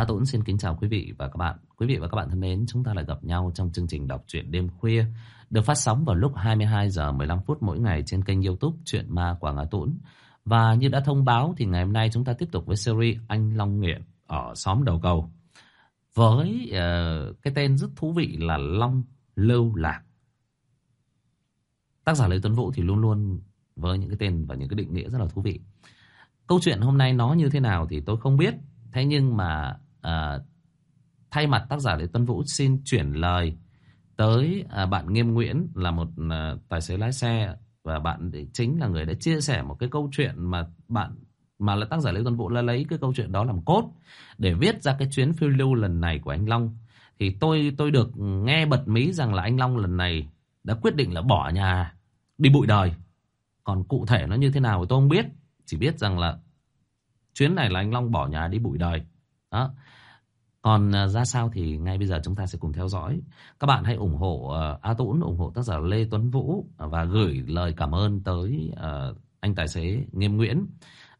A Tuấn xin kính chào quý vị và các bạn. Quý vị và các bạn thân mến, chúng ta lại gặp nhau trong chương trình đọc truyện đêm khuya được phát sóng vào lúc 22 giờ 15 phút mỗi ngày trên kênh YouTube Truyện Ma Quảng A Tuấn. Và như đã thông báo thì ngày hôm nay chúng ta tiếp tục với series Anh Long Nguyện ở xóm đầu cầu. Với uh, cái tên rất thú vị là Long Lưu Lạc. Tác giả Lê Tuấn Vũ thì luôn luôn với những cái tên và những cái định nghĩa rất là thú vị. Câu chuyện hôm nay nó như thế nào thì tôi không biết. Thế nhưng mà à, thay mặt tác giả Lê Tuấn Vũ xin chuyển lời tới à, bạn Nghiêm Nguyễn là một à, tài xế lái xe và bạn chính là người đã chia sẻ một cái câu chuyện mà bạn mà là tác giả Lê Tuấn Vũ là lấy cái câu chuyện đó làm cốt để viết ra cái chuyến phiêu lưu lần này của anh Long. Thì tôi tôi được nghe bật mí rằng là anh Long lần này đã quyết định là bỏ nhà đi bụi đời. Còn cụ thể nó như thế nào thì tôi không biết chỉ biết rằng là chuyến này là anh Long bỏ nhà đi bụi đời đó còn à, ra sao thì ngay bây giờ chúng ta sẽ cùng theo dõi. Các bạn hãy ủng hộ uh, A Tũng, ủng hộ tác giả Lê Tuấn Vũ à, và gửi lời cảm ơn tới uh, anh tài xế Nghiêm Nguyễn.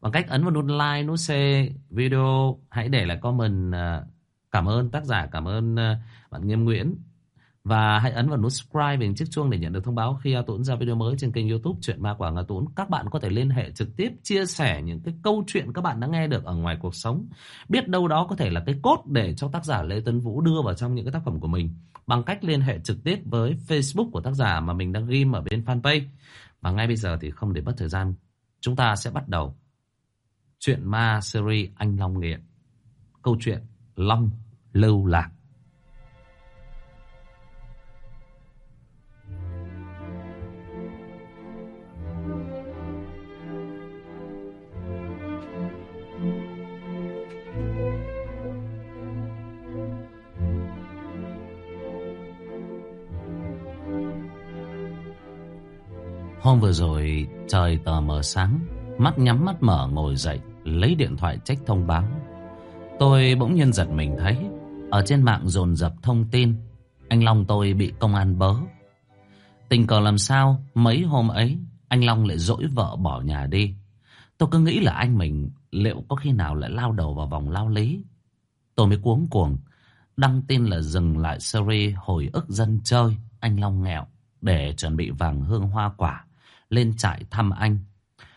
Bằng cách ấn vào nút like, nút share video, hãy để lại comment uh, cảm ơn tác giả, cảm ơn uh, bạn Nghiêm Nguyễn. Và hãy ấn vào nút subscribe và chiếc chuông để nhận được thông báo khi A tuấn ra video mới trên kênh youtube Chuyện Ma Quảng A tuấn Các bạn có thể liên hệ trực tiếp chia sẻ những cái câu chuyện các bạn đã nghe được ở ngoài cuộc sống. Biết đâu đó có thể là cái cốt để cho tác giả Lê Tuấn Vũ đưa vào trong những cái tác phẩm của mình. Bằng cách liên hệ trực tiếp với Facebook của tác giả mà mình đang ghim ở bên fanpage. Và ngay bây giờ thì không để mất thời gian. Chúng ta sẽ bắt đầu Chuyện Ma series Anh Long Nghiện. Câu chuyện Long Lưu Lạc. Hôm vừa rồi, trời tờ mờ sáng, Mắt nhắm mắt mở ngồi dậy, Lấy điện thoại trách thông báo. Tôi bỗng nhiên giật mình thấy, Ở trên mạng dồn dập thông tin, Anh Long tôi bị công an bớ. Tình cờ làm sao, Mấy hôm ấy, Anh Long lại dỗi vợ bỏ nhà đi. Tôi cứ nghĩ là anh mình, Liệu có khi nào lại lao đầu vào vòng lao lý? Tôi mới cuống cuồng, Đăng tin là dừng lại series Hồi ức dân chơi, Anh Long nghèo Để chuẩn bị vàng hương hoa quả lên trại thăm anh.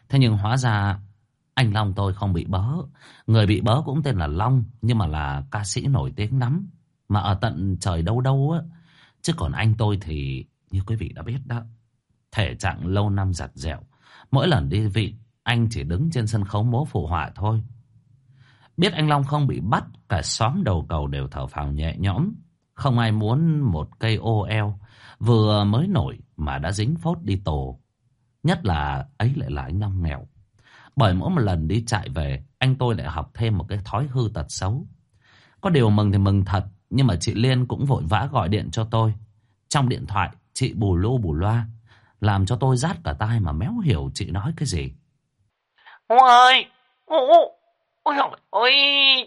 Thế nhưng hóa ra anh Long tôi không bị bớ. Người bị bớ cũng tên là Long, nhưng mà là ca sĩ nổi tiếng lắm. Mà ở tận trời đâu đâu á. Chứ còn anh tôi thì như quý vị đã biết đó. Thể trạng lâu năm giặt dẻo. Mỗi lần đi vị, anh chỉ đứng trên sân khấu múa phụ họa thôi. Biết anh Long không bị bắt, cả xóm đầu cầu đều thở phào nhẹ nhõm. Không ai muốn một cây ô eo vừa mới nổi mà đã dính phốt đi tổ. Nhất là ấy lại là anh Long nghèo. Bởi mỗi một lần đi chạy về, anh tôi lại học thêm một cái thói hư tật xấu. Có điều mừng thì mừng thật, nhưng mà chị Liên cũng vội vã gọi điện cho tôi. Trong điện thoại, chị bù lô bù loa, làm cho tôi rát cả tai mà méo hiểu chị nói cái gì. Ông ơi! Ôi, ôi, ôi,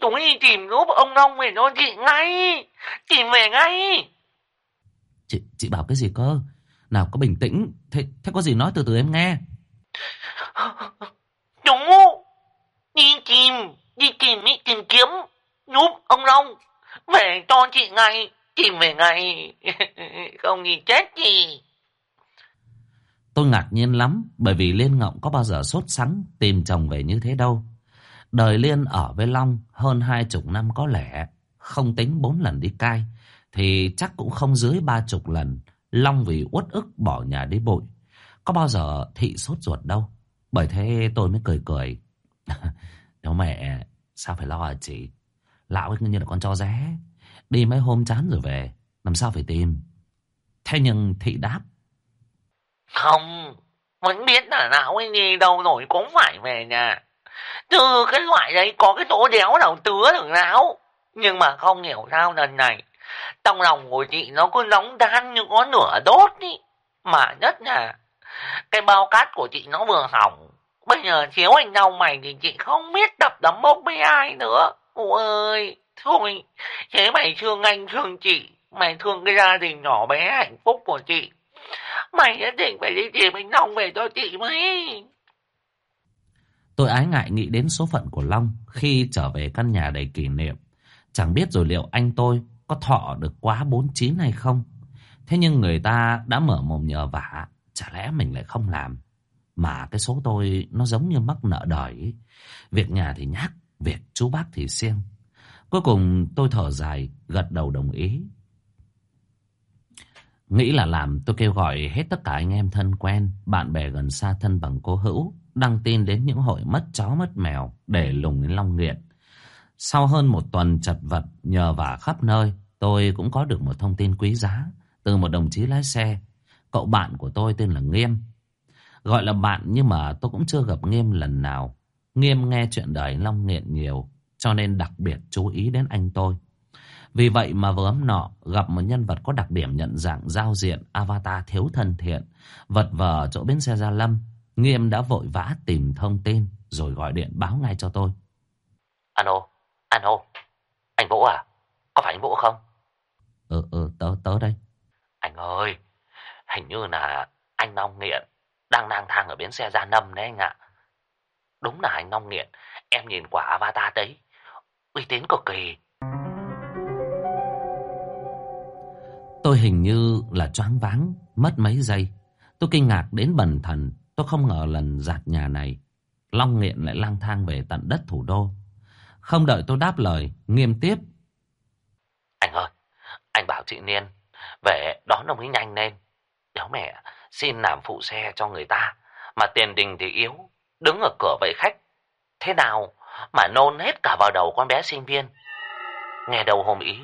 tôi đi tìm giúp ông Long về cho chị ngay! Tìm về ngay! Chị, chị bảo cái gì cơ? Nào có bình tĩnh. Thế, thế có gì nói từ từ em nghe. Chú Đi tìm Đi tìm đi tìm kiếm. Giúp ông Long Về cho chị ngay Tìm về ngay. Không thì chết gì. Tôi ngạc nhiên lắm Bởi vì Liên Ngộng có bao giờ sốt sắng Tìm chồng về như thế đâu. Đời Liên ở với Long hơn hai chục năm có lẽ Không tính bốn lần đi cai Thì chắc cũng không dưới ba chục lần Long vì uất ức bỏ nhà đi bụi. Có bao giờ thị sốt ruột đâu. Bởi thế tôi mới cười cười. Nếu mẹ, sao phải lo hả chị? Lão ấy như là con cho ré. Đi mấy hôm chán rồi về. Làm sao phải tìm? Thế nhưng thị đáp. Không, vẫn biết là lão ấy đi đâu rồi cũng phải về nhà. Từ cái loại đấy có cái tổ đéo nào tứa được lão. Nhưng mà không hiểu sao lần này trong lòng của chị nó cứ nóng đan như có nửa đốt ý. Mà nhất là cái bao cát của chị nó vừa hỏng. Bây giờ thiếu anh đau mày thì chị không biết đập đấm bốc với ai nữa. Ôi ơi, thôi, thế mày thương anh thương chị, mày thương cái gia đình nhỏ bé hạnh phúc của chị. Mày nhất định phải đi tìm anh Long về cho chị mới. Tôi ái ngại nghĩ đến số phận của Long khi trở về căn nhà đầy kỷ niệm Chẳng biết rồi liệu anh tôi có thọ được quá 49 hay không. Thế nhưng người ta đã mở mồm nhờ vả, chả lẽ mình lại không làm. Mà cái số tôi nó giống như mắc nợ đời Việc nhà thì nhắc, việc chú bác thì siêng. Cuối cùng tôi thở dài, gật đầu đồng ý. Nghĩ là làm tôi kêu gọi hết tất cả anh em thân quen, bạn bè gần xa thân bằng cố hữu, đăng tin đến những hội mất chó mất mèo để lùng đến long nghiện. Sau hơn một tuần chật vật nhờ vả khắp nơi, tôi cũng có được một thông tin quý giá từ một đồng chí lái xe. Cậu bạn của tôi tên là Nghiêm. Gọi là bạn nhưng mà tôi cũng chưa gặp Nghiêm lần nào. Nghiêm nghe chuyện đời Long Nghiện nhiều, cho nên đặc biệt chú ý đến anh tôi. Vì vậy mà vừa ấm nọ gặp một nhân vật có đặc điểm nhận dạng giao diện avatar thiếu thân thiện, vật vờ chỗ bến xe Gia Lâm. Nghiêm đã vội vã tìm thông tin rồi gọi điện báo ngay cho tôi. Alo, alo, anh Vũ à? Có phải anh Vũ không? Ừ, ừ, tớ, tớ đây. Anh ơi, hình như là anh Long Nghiện đang lang thang ở bến xe Gia Lâm đấy anh ạ. Đúng là anh Long Nghiện, em nhìn quả avatar đấy, uy tín cực kỳ. Tôi hình như là choáng váng, mất mấy giây. Tôi kinh ngạc đến bần thần, tôi không ngờ lần giạt nhà này, Long Nghiện lại lang thang về tận đất thủ đô. Không đợi tôi đáp lời, nghiêm tiếp. Anh ơi, anh bảo chị Niên về đón ông ấy nhanh lên. Đéo mẹ xin làm phụ xe cho người ta, mà tiền đình thì yếu, đứng ở cửa vậy khách. Thế nào mà nôn hết cả vào đầu con bé sinh viên. Nghe đầu hôm ý,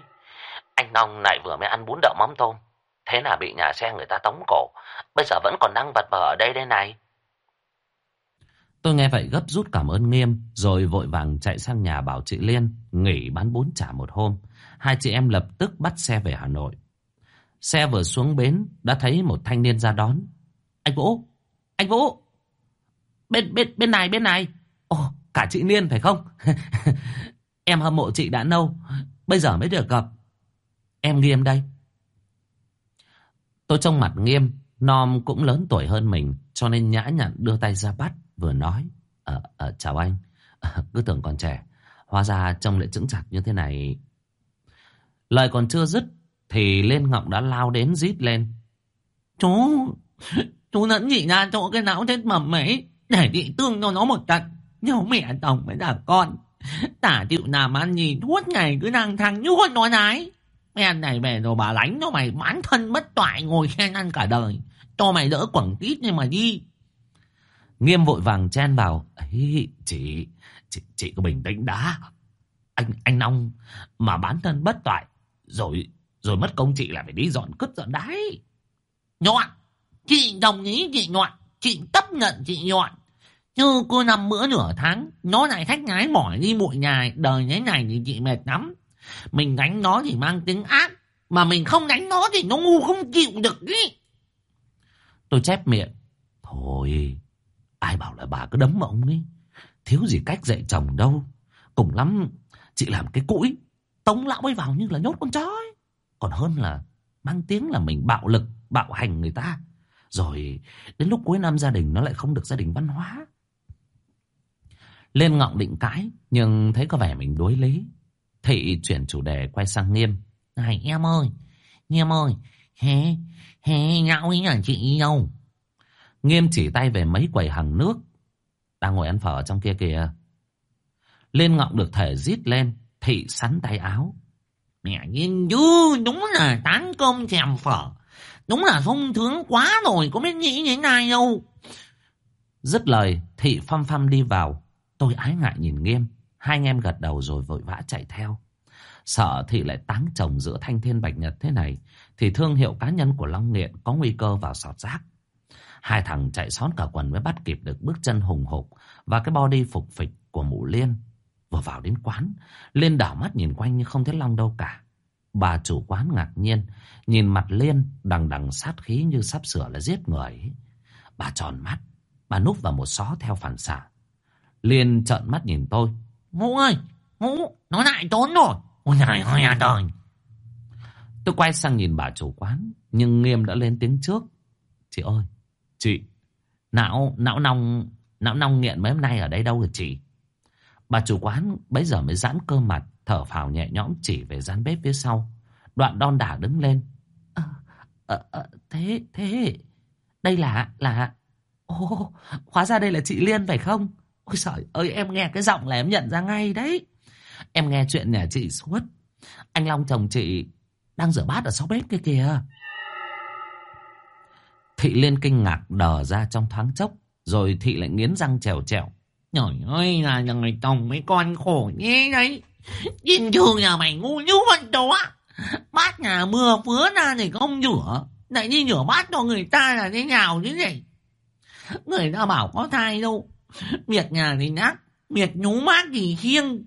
anh Long lại vừa mới ăn bún đậu mắm tôm. Thế là bị nhà xe người ta tống cổ. Bây giờ vẫn còn đang vật vờ ở đây đây này. Tôi nghe vậy gấp rút cảm ơn Nghiêm, rồi vội vàng chạy sang nhà bảo chị Liên nghỉ bán bún chả một hôm. Hai chị em lập tức bắt xe về Hà Nội. Xe vừa xuống bến, đã thấy một thanh niên ra đón. Anh Vũ! Anh Vũ! Bên, bên, bên này, bên này! Ồ, cả chị Liên phải không? em hâm mộ chị đã lâu, bây giờ mới được gặp. Em Nghiêm đây. Tôi trông mặt Nghiêm, Nom cũng lớn tuổi hơn mình, cho nên nhã nhặn đưa tay ra bắt, vừa nói. à, à, chào anh, à, cứ tưởng còn trẻ, hóa ra trông lại chững chạc như thế này. Lời còn chưa dứt, thì lên ngọc đã lao đến rít lên. Chú, chú nẫn nhị ra chỗ cái não chết mầm ấy, để chị tương cho nó một trận. Nhớ mẹ chồng với cả con. Tả tiệu làm ăn gì suốt ngày cứ năng thăng như con nói nái. Em này về rồi bà lánh cho mày bán thân bất toại ngồi khen ăn cả đời. Cho mày đỡ quẩn tít nhưng mà đi. Nghiêm vội vàng chen vào. ấy chị, chị, chị có bình tĩnh đã. Anh, anh long mà bán thân bất toại. Rồi, rồi mất công chị lại phải đi dọn cất dọn đáy. Nhọn, chị đồng ý chị nhọn. Chị chấp nhận chị nhọn. Chứ cô nằm bữa nửa tháng, nó lại khách ngái mỏi đi bụi nhà, đời thế này thì chị mệt lắm. Mình đánh nó thì mang tiếng ác, mà mình không đánh nó thì nó ngu không chịu được ý. Tôi chép miệng. Thôi, ai bảo là bà cứ đấm mà ông ấy. Thiếu gì cách dạy chồng đâu. Cùng lắm, chị làm cái cũi, tống lão ấy vào như là nhốt con chó ấy. Còn hơn là mang tiếng là mình bạo lực, bạo hành người ta. Rồi đến lúc cuối năm gia đình nó lại không được gia đình văn hóa. Lên ngọng định cãi, nhưng thấy có vẻ mình đối lý. Thị chuyển chủ đề quay sang Nghiêm. Này em ơi, Nghiêm ơi, hé, hé, nhạo ý là chị đâu. Nghiêm chỉ tay về mấy quầy hàng nước. Đang ngồi ăn phở ở trong kia kìa. Lên ngọng được thể rít lên, thị sắn tay áo. Mẹ nhiên dư, đúng là tán cơm thèm phở. Đúng là thông thướng quá rồi, có biết nghĩ như thế này đâu. Dứt lời, thị phăm phăm đi vào. Tôi ái ngại nhìn nghiêm. Hai anh em gật đầu rồi vội vã chạy theo. Sợ thị lại táng chồng giữa thanh thiên bạch nhật thế này. Thì thương hiệu cá nhân của Long Nghiện có nguy cơ vào sọt rác. Hai thằng chạy xón cả quần mới bắt kịp được bước chân hùng hục. Và cái body phục phịch của mụ Liên. Vừa vào đến quán. Liên đảo mắt nhìn quanh nhưng không thấy Long đâu cả. Bà chủ quán ngạc nhiên. Nhìn mặt Liên đằng đằng sát khí như sắp sửa là giết người. Bà tròn mắt. Bà núp vào một xó theo phản xạ. Liên trợn mắt nhìn tôi. Ngũ ơi, Ngũ, nó lại trốn rồi. Ôi trời ơi trời. Tôi quay sang nhìn bà chủ quán, nhưng Nghiêm đã lên tiếng trước. Chị ơi, chị, não, não nong, não nong nghiện mấy hôm nay ở đây đâu rồi chị? Bà chủ quán bấy giờ mới giãn cơ mặt, thở phào nhẹ nhõm chỉ về gian bếp phía sau. Đoạn đon đả đứng lên. À, à, à, thế, thế, đây là, là... ô hóa ra đây là chị Liên phải không? Ôi trời ơi, em nghe cái giọng là em nhận ra ngay đấy. Em nghe chuyện nhà chị suốt. Anh Long chồng chị đang rửa bát ở sau bếp kia kìa. Thị Liên kinh ngạc đờ ra trong thoáng chốc. Rồi Thị lại nghiến răng trèo trèo. Trời ơi là người chồng mấy con khổ nhé đấy. Nhìn thường nhà mày ngu như con chó. Bát nhà mưa phứa ra thì không rửa. Lại đi rửa bát cho người ta là thế nào chứ nhỉ? Người ta bảo có thai đâu. Việc nhà thì nát. Việc nhú mát thì khiêng.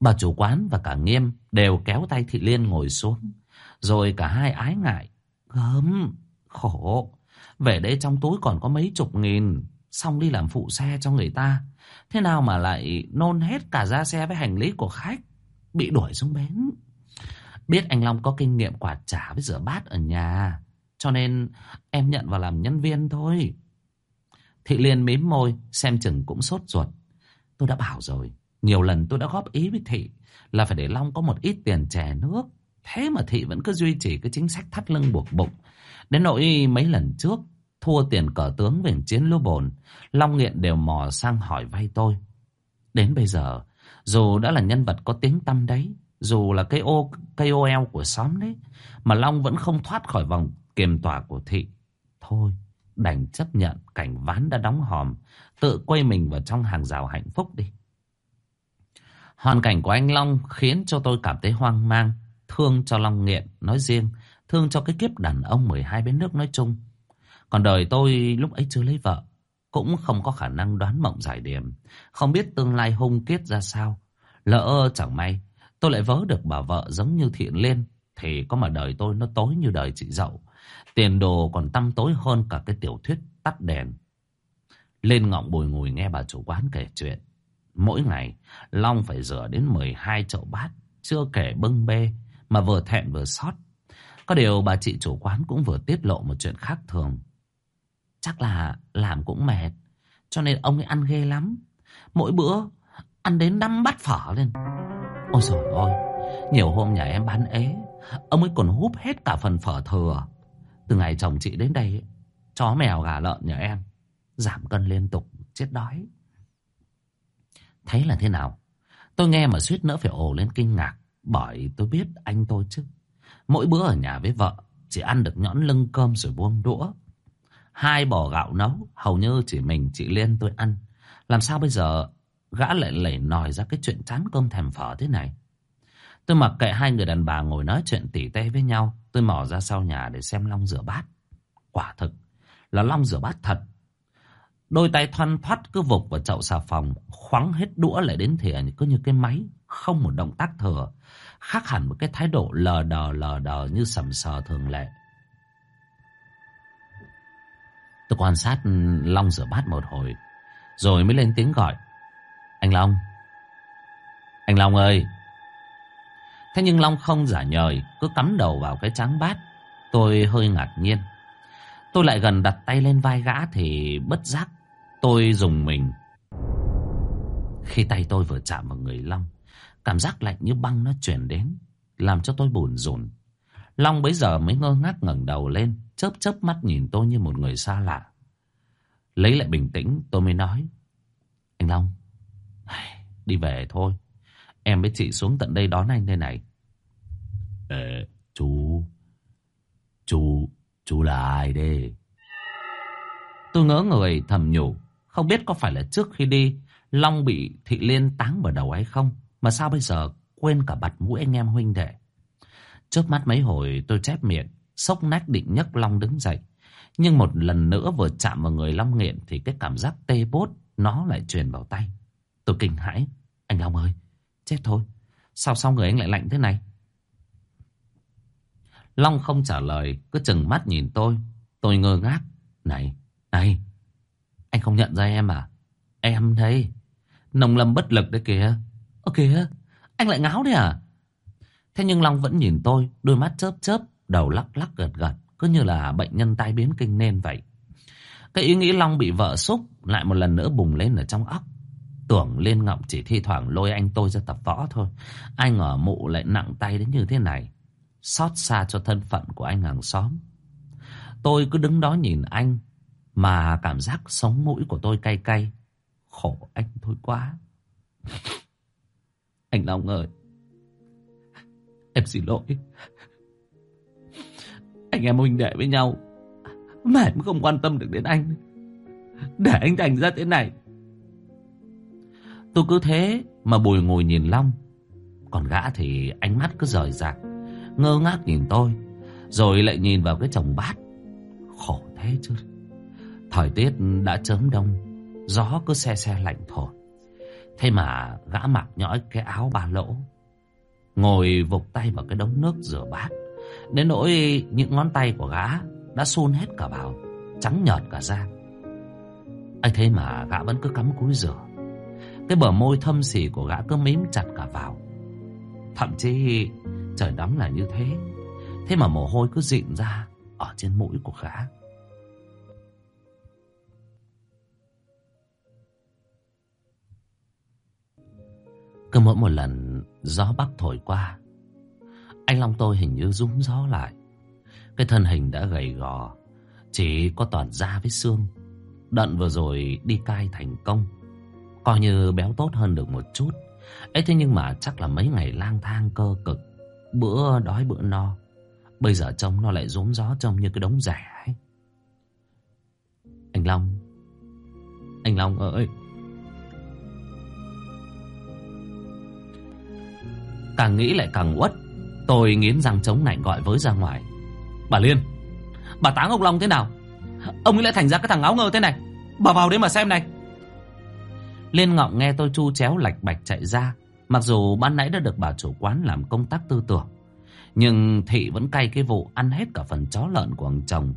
Bà chủ quán và cả Nghiêm đều kéo tay Thị Liên ngồi xuống. Rồi cả hai ái ngại. Gớm, khổ. Về đây trong túi còn có mấy chục nghìn. Xong đi làm phụ xe cho người ta. Thế nào mà lại nôn hết cả ra xe với hành lý của khách. Bị đuổi xuống bến. Biết anh Long có kinh nghiệm quạt trả với rửa bát ở nhà. Cho nên em nhận vào làm nhân viên thôi. Thị Liên mím môi, xem chừng cũng sốt ruột. Tôi đã bảo rồi, nhiều lần tôi đã góp ý với Thị là phải để Long có một ít tiền chè nước. Thế mà Thị vẫn cứ duy trì cái chính sách thắt lưng buộc bụng. Đến nỗi mấy lần trước, thua tiền cờ tướng về chiến lúa bồn, Long Nghiện đều mò sang hỏi vay tôi. Đến bây giờ, dù đã là nhân vật có tiếng tăm đấy, dù là cây ô cây KOL của xóm đấy, mà Long vẫn không thoát khỏi vòng kiềm tỏa của Thị. Thôi, đành chấp nhận cảnh ván đã đóng hòm, tự quay mình vào trong hàng rào hạnh phúc đi. Hoàn cảnh của anh Long khiến cho tôi cảm thấy hoang mang, thương cho Long Nghiện nói riêng, thương cho cái kiếp đàn ông 12 bên nước nói chung. Còn đời tôi lúc ấy chưa lấy vợ, cũng không có khả năng đoán mộng giải điểm, không biết tương lai hung kết ra sao. Lỡ chẳng may, tôi lại vớ được bà vợ giống như Thiện Liên, thì có mà đời tôi nó tối như đời chị dậu. Tiền đồ còn tăm tối hơn cả cái tiểu thuyết tắt đèn. Lên ngọng bồi ngồi nghe bà chủ quán kể chuyện. Mỗi ngày, Long phải rửa đến 12 chậu bát, chưa kể bưng bê, mà vừa thẹn vừa xót. Có điều bà chị chủ quán cũng vừa tiết lộ một chuyện khác thường. Chắc là làm cũng mệt, cho nên ông ấy ăn ghê lắm. Mỗi bữa, ăn đến năm bát phở lên. Ôi dồi ôi, nhiều hôm nhà em bán ế, ông ấy còn húp hết cả phần phở thừa. Từ ngày chồng chị đến đây, chó mèo gà lợn nhà em, giảm cân liên tục, chết đói. Thấy là thế nào? Tôi nghe mà suýt nữa phải ồ lên kinh ngạc, bởi tôi biết anh tôi chứ. Mỗi bữa ở nhà với vợ, chỉ ăn được nhõn lưng cơm rồi buông đũa. Hai bò gạo nấu, hầu như chỉ mình chị Liên tôi ăn. Làm sao bây giờ gã lại lẩy nòi ra cái chuyện chán cơm thèm phở thế này? Tôi mặc kệ hai người đàn bà ngồi nói chuyện tỉ tê với nhau. Tôi mò ra sau nhà để xem Long rửa bát. Quả thực là Long rửa bát thật. Đôi tay thoăn thoắt cứ vục vào chậu xà phòng, khoắng hết đũa lại đến thìa cứ như cái máy, không một động tác thừa. Khác hẳn một cái thái độ lờ đờ lờ đờ như sầm sờ thường lệ. Tôi quan sát Long rửa bát một hồi, rồi mới lên tiếng gọi. Anh Long! Anh Long ơi! Thế nhưng Long không giả nhời, cứ cắm đầu vào cái tráng bát. Tôi hơi ngạc nhiên. Tôi lại gần đặt tay lên vai gã thì bất giác. Tôi dùng mình. Khi tay tôi vừa chạm vào người Long, cảm giác lạnh như băng nó chuyển đến, làm cho tôi buồn rùn. Long bấy giờ mới ngơ ngác ngẩng đầu lên, chớp chớp mắt nhìn tôi như một người xa lạ. Lấy lại bình tĩnh, tôi mới nói. Anh Long, đi về thôi. Em với chị xuống tận đây đón anh đây này. Ờ, chú... Chú... Chú là ai đây? Tôi ngỡ người thầm nhủ. Không biết có phải là trước khi đi, Long bị Thị Liên táng vào đầu hay không? Mà sao bây giờ quên cả bặt mũi anh em huynh đệ? Trước mắt mấy hồi tôi chép miệng, sốc nách định nhấc Long đứng dậy. Nhưng một lần nữa vừa chạm vào người Long nghiện thì cái cảm giác tê bốt nó lại truyền vào tay. Tôi kinh hãi. Anh Long ơi, chết thôi. Sao sao người anh lại lạnh thế này? Long không trả lời, cứ chừng mắt nhìn tôi. Tôi ngơ ngác. Này, này, anh không nhận ra em à? Em đây. Nồng lâm bất lực đấy kìa. Ơ kìa, anh lại ngáo đấy à? Thế nhưng Long vẫn nhìn tôi, đôi mắt chớp chớp, đầu lắc lắc gật gật, cứ như là bệnh nhân tai biến kinh nên vậy. Cái ý nghĩ Long bị vợ xúc lại một lần nữa bùng lên ở trong óc. Tưởng Liên Ngọc chỉ thi thoảng lôi anh tôi ra tập võ thôi. Ai ngờ mụ lại nặng tay đến như thế này. Xót xa cho thân phận của anh hàng xóm. Tôi cứ đứng đó nhìn anh. Mà cảm giác sống mũi của tôi cay cay. Khổ anh thôi quá. Anh Long ơi. Em xin lỗi. Anh em huynh đệ với nhau. Mà em không quan tâm được đến anh. Để anh thành ra thế này. Tôi cứ thế mà bồi ngồi nhìn Long. Còn gã thì ánh mắt cứ rời rạc. Ngơ ngác nhìn tôi. Rồi lại nhìn vào cái chồng bát. Khổ thế chứ. Thời tiết đã chớm đông. Gió cứ xe xe lạnh thổi. Thế mà gã mặc nhõi cái áo ba lỗ. Ngồi vục tay vào cái đống nước rửa bát. Đến nỗi những ngón tay của gã đã xôn hết cả vào. Trắng nhợt cả da. ấy thế mà gã vẫn cứ cắm cúi rửa. Cái bờ môi thâm xỉ của gã cứ mím chặt cả vào. Thậm chí trời đắm là như thế. Thế mà mồ hôi cứ dịn ra ở trên mũi của gã. Cứ mỗi một lần gió bắc thổi qua, Anh Long tôi hình như rúng gió lại. Cái thân hình đã gầy gò, Chỉ có toàn da với xương. Đận vừa rồi đi cai thành công, Coi như béo tốt hơn được một chút. Ấy thế nhưng mà chắc là mấy ngày lang thang cơ cực, Bữa đói bữa no. Bây giờ trông nó lại rúng gió trông như cái đống rẻ ấy. Anh Long Anh Long ơi. Càng nghĩ lại càng uất. Tôi nghiến răng chống nạnh gọi với ra ngoài. Bà Liên, Bà táng ông Long thế nào? Ông ấy lại thành ra cái thằng áo ngơ thế này. Bà vào đấy mà xem này. Liên ngọng nghe tôi chu chéo lạch bạch chạy ra. Mặc dù ban nãy đã được bà chủ quán làm công tác tư tưởng, Nhưng thị vẫn cay cái vụ ăn hết cả phần chó lợn của ông chồng.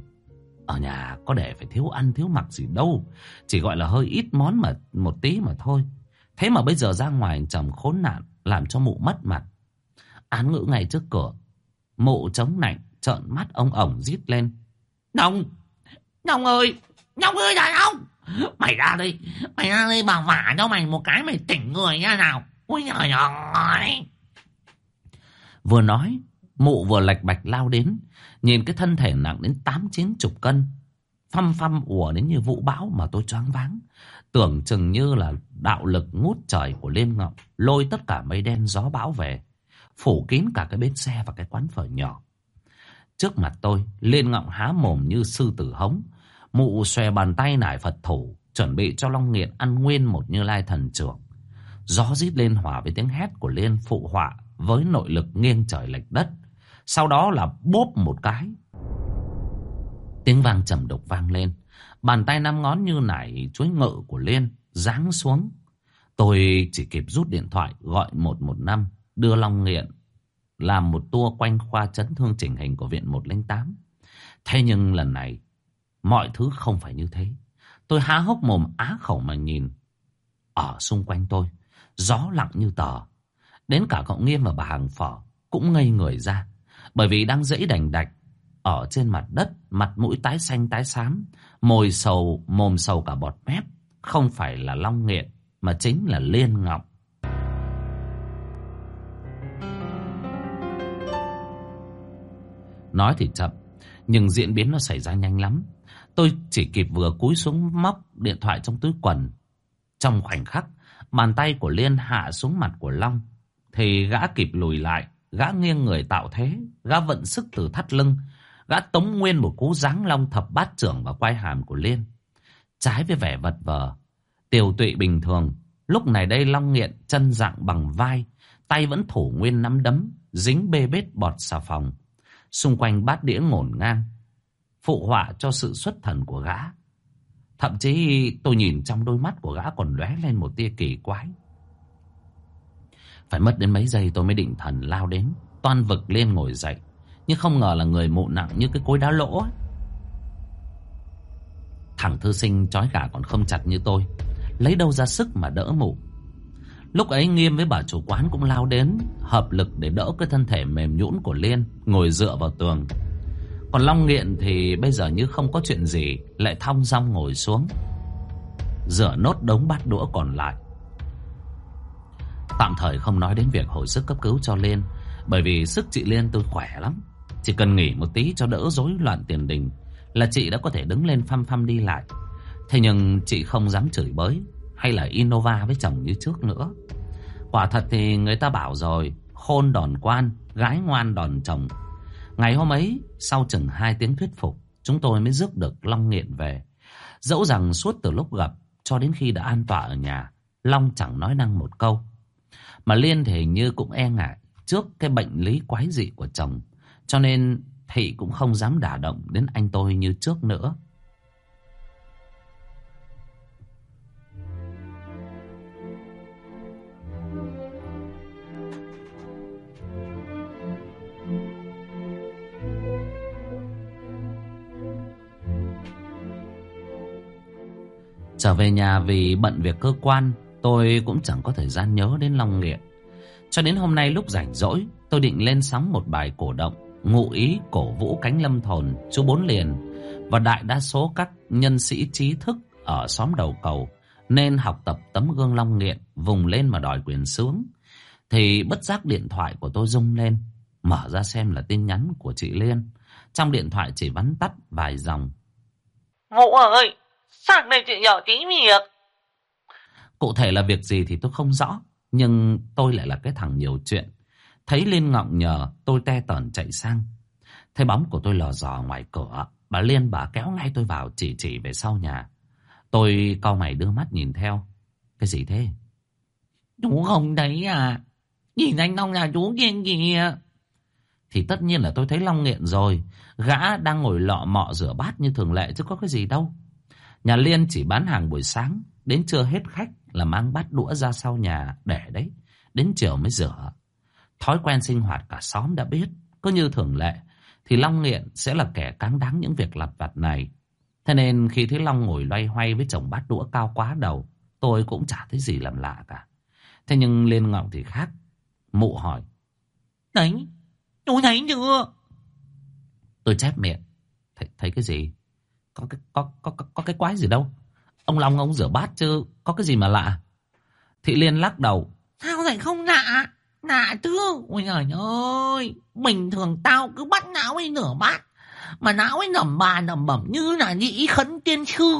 Ở nhà có để phải thiếu ăn, thiếu mặc gì đâu. Chỉ gọi là hơi ít món mà, một tí mà thôi. Thế mà bây giờ ra ngoài chồng khốn nạn, Làm cho mụ mất mặt án ngữ ngay trước cửa. Mụ chống nạnh, trợn mắt ông ổng rít lên. Nông! Nông ơi! Nông ơi đàn ông! Mày ra đây! Mày ra đây bà vả cho mày một cái mày tỉnh người nha nào! Ôi trời ơi! Vừa nói, mụ vừa lạch bạch lao đến, nhìn cái thân thể nặng đến tám chín chục cân. Phăm phăm ùa đến như vũ bão mà tôi choáng váng. Tưởng chừng như là đạo lực ngút trời của Liên Ngọc, lôi tất cả mây đen gió bão về phủ kín cả cái bến xe và cái quán phở nhỏ. Trước mặt tôi, Liên Ngọng há mồm như sư tử hống. Mụ xòe bàn tay nải Phật thủ, chuẩn bị cho Long Nghiện ăn nguyên một như lai thần trưởng. Gió rít lên hòa với tiếng hét của Liên phụ họa với nội lực nghiêng trời lệch đất. Sau đó là bốp một cái. Tiếng vang trầm đục vang lên. Bàn tay năm ngón như nải chuối ngự của Liên giáng xuống. Tôi chỉ kịp rút điện thoại gọi 115 đưa Long Nghiện làm một tour quanh khoa chấn thương chỉnh hình của viện 108. Thế nhưng lần này, mọi thứ không phải như thế. Tôi há hốc mồm á khẩu mà nhìn. Ở xung quanh tôi, gió lặng như tờ. Đến cả cậu Nghiêm và bà hàng Phỏ cũng ngây người ra. Bởi vì đang dẫy đành đạch ở trên mặt đất, mặt mũi tái xanh tái xám, môi sầu, mồm sầu cả bọt mép. Không phải là Long Nghiện, mà chính là Liên Ngọc. Nói thì chậm, nhưng diễn biến nó xảy ra nhanh lắm. Tôi chỉ kịp vừa cúi xuống móc điện thoại trong túi quần. Trong khoảnh khắc, bàn tay của Liên hạ xuống mặt của Long. Thì gã kịp lùi lại, gã nghiêng người tạo thế, gã vận sức từ thắt lưng. Gã tống nguyên một cú giáng long thập bát trưởng vào quai hàm của Liên. Trái với vẻ vật vờ, tiểu tụy bình thường. Lúc này đây Long nghiện chân dạng bằng vai, tay vẫn thủ nguyên nắm đấm, dính bê bết bọt xà phòng. Xung quanh bát đĩa ngổn ngang, Phụ họa cho sự xuất thần của gã. Thậm chí tôi nhìn trong đôi mắt của gã còn lóe lên một tia kỳ quái. Phải mất đến mấy giây tôi mới định thần lao đến, Toan vực lên ngồi dậy, Nhưng không ngờ là người mụ nặng như cái cối đá lỗ ấy. Thằng thư sinh trói gà còn không chặt như tôi, Lấy đâu ra sức mà đỡ mụ? Lúc ấy Nghiêm với bà chủ quán cũng lao đến, Hợp lực để đỡ cái thân thể mềm nhũn của Liên, Ngồi dựa vào tường. Còn Long Nghiện thì bây giờ như không có chuyện gì, Lại thong dong ngồi xuống. Rửa nốt đống bát đũa còn lại. Tạm thời không nói đến việc hồi sức cấp cứu cho Liên, Bởi vì sức chị Liên tôi khỏe lắm. Chỉ cần nghỉ một tí cho đỡ rối loạn tiền đình Là chị đã có thể đứng lên phăm phăm đi lại. Thế nhưng chị không dám chửi bới Hay là Innova với chồng như trước nữa. Quả thật thì người ta bảo rồi, Khôn đòn quan, Gái ngoan đòn chồng. Ngày hôm ấy, Sau chừng 2 tiếng thuyết phục, Chúng tôi mới rước được Long Nghiện về. Dẫu rằng suốt từ lúc gặp Cho đến khi đã an tọa ở nhà, Long chẳng nói năng một câu. Mà Liên thì hình như cũng e ngại Trước cái bệnh lý quái dị của chồng, Cho nên Thị cũng không dám đả động đến anh tôi như trước nữa. Trở về nhà vì bận việc cơ quan, Tôi cũng chẳng có thời gian nhớ đến Long Nghiện. Cho đến hôm nay lúc rảnh rỗi, Tôi định lên sóng một bài cổ động, Ngụ ý cổ vũ cánh lâm thồn, Chú Bốn Liền. Và đại đa số các nhân sĩ trí thức Ở xóm đầu cầu Nên học tập tấm gương Long Nghiện Vùng lên mà đòi quyền sướng. Thì bất giác điện thoại của tôi rung lên, Mở ra xem là tin nhắn của chị Liên. Trong điện thoại chỉ vắn tắt vài dòng. Vũ ơi! Sang đây chị nhờ tí việc. Cụ thể là việc gì thì tôi không rõ. Nhưng tôi lại là cái thằng nhiều chuyện. Thấy Liên Ngọng nhờ tôi te tởn chạy sang. Thấy bóng của tôi lò dò ngoài cửa. Bà Liên bà kéo ngay tôi vào chỉ chỉ về sau nhà. Tôi cau mày đưa mắt nhìn theo. Cái gì thế? Chú không thấy à? Nhìn anh Long là chú kia kìa. Thì tất nhiên là tôi thấy Long nghiện rồi. Gã đang ngồi lọ mọ rửa bát như thường lệ chứ có cái gì đâu. Nhà Liên chỉ bán hàng buổi sáng, đến trưa hết khách là mang bát đũa ra sau nhà để đấy, đến chiều mới rửa. Thói quen sinh hoạt cả xóm đã biết, cứ như thường lệ, thì Long Nghiện sẽ là kẻ cáng đáng những việc lặt vặt này. Thế nên khi thấy Long ngồi loay hoay với chồng bát đũa cao quá đầu, tôi cũng chả thấy gì làm lạ cả. Thế nhưng Liên Ngọc thì khác. Mụ hỏi. Đấy, chú thấy chưa? Tôi chép miệng. Thấy, thấy cái gì? Có cái, có, có, có, có cái quái gì đâu. Ông Long ông rửa bát chứ, có cái gì mà lạ. Thị Liên lắc đầu. Sao lại không lạ? Lạ chứ. Ôi trời ơi, bình thường tao cứ bắt não ấy nửa bát. Mà não ấy nằm bà nằm bẩm như là nhị khấn tiên sư.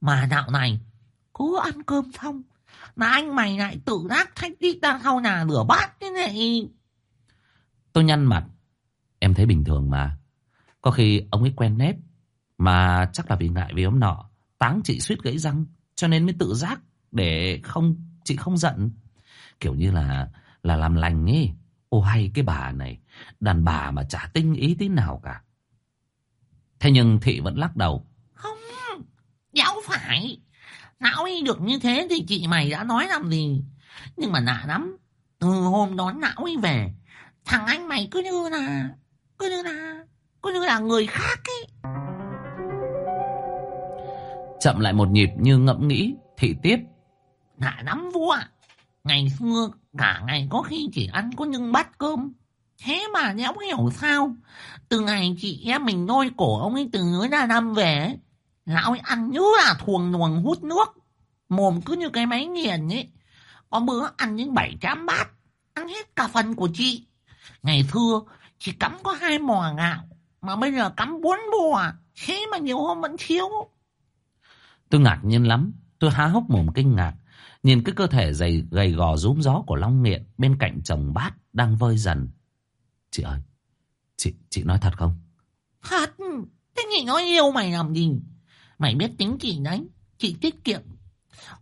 Mà đạo này, cứ ăn cơm xong, mà anh mày lại tự giác thách đi ra sau nhà rửa bát thế này. Tôi nhăn mặt. Em thấy bình thường mà. Có khi ông ấy quen nếp mà chắc là vì ngại vì ông nọ, Táng chị suýt gãy răng, Cho nên mới tự giác Để không, chị không giận. Kiểu như là là làm lành ấy Ô hay cái bà này, Đàn bà mà chả tinh ý tí nào cả. Thế nhưng thị vẫn lắc đầu. Không Giáo phải. Não y được như thế thì chị mày đã nói làm gì? Nhưng mà lạ lắm. Từ hôm đón não y về, Thằng anh mày cứ như là, Cứ như là, Cứ như là người khác ấy. Chậm lại một nhịp như ngẫm nghĩ, thị tiếp. Ngại lắm vua Ngày xưa cả ngày có khi chỉ ăn có nhưng bát cơm. Thế mà nhẽo hiểu sao. Từ ngày chị em mình nôi cổ ông ấy từ dưới ra năm về. Lão ấy ăn như là thuồng nuồng hút nước. Mồm cứ như cái máy nghiền ấy. Có bữa ăn những bảy trăm bát. Ăn hết cả phần của chị. Ngày xưa chỉ cắm có hai mò gạo. Mà bây giờ cắm bốn bùa. Thế mà nhiều hôm vẫn thiếu. Tôi ngạc nhiên lắm. Tôi há hốc mồm kinh ngạc. Nhìn cái cơ thể dày gầy gò rúm gió của Long Nghiện bên cạnh chồng bát đang vơi dần. Chị ơi, chị chị nói thật không? Thật, thế chị nói yêu mày làm gì? Mày biết tính chị đấy, chị tiết kiệm.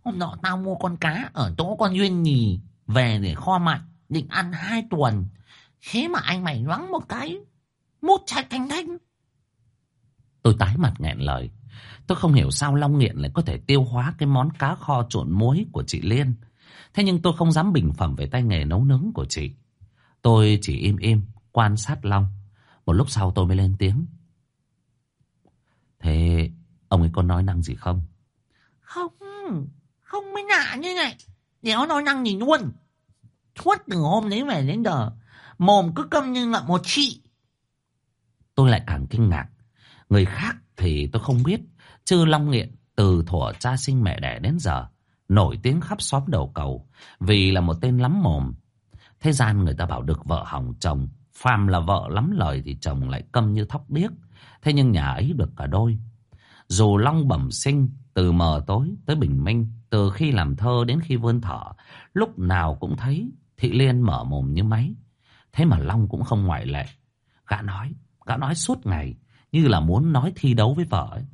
Hôm nọ tao mua con cá ở chỗ con Duyên Nhì về để kho mặn, định ăn hai tuần. Thế mà anh mày loáng một cái, mút chai thanh thanh. Tôi tái mặt nghẹn lời. Tôi không hiểu sao Long Nghiện lại có thể tiêu hóa cái món cá kho trộn muối của chị Liên. Thế nhưng tôi không dám bình phẩm về tay nghề nấu nướng của chị. Tôi chỉ im im, quan sát Long. Một lúc sau tôi mới lên tiếng. Thế ông ấy có nói năng gì không? Không, không mới lạ như này. Đéo nói năng gì luôn. Suốt từ hôm đấy về đến giờ, mồm cứ câm như là một chị. Tôi lại càng kinh ngạc. Người khác thì tôi không biết. Chứ Long Nghiện từ thuở cha sinh mẹ đẻ đến giờ nổi tiếng khắp xóm đầu cầu vì là một tên lắm mồm. Thế gian người ta bảo được vợ hỏng chồng, phàm là vợ lắm lời thì chồng lại câm như thóc điếc. Thế nhưng nhà ấy được cả đôi. Dù Long bẩm sinh từ mờ tối tới bình minh, từ khi làm thơ đến khi vươn thở, lúc nào cũng thấy Thị Liên mở mồm như máy. Thế mà Long cũng không ngoại lệ. Gã nói, gã nói suốt ngày, như là muốn nói thi đấu với vợ ấy.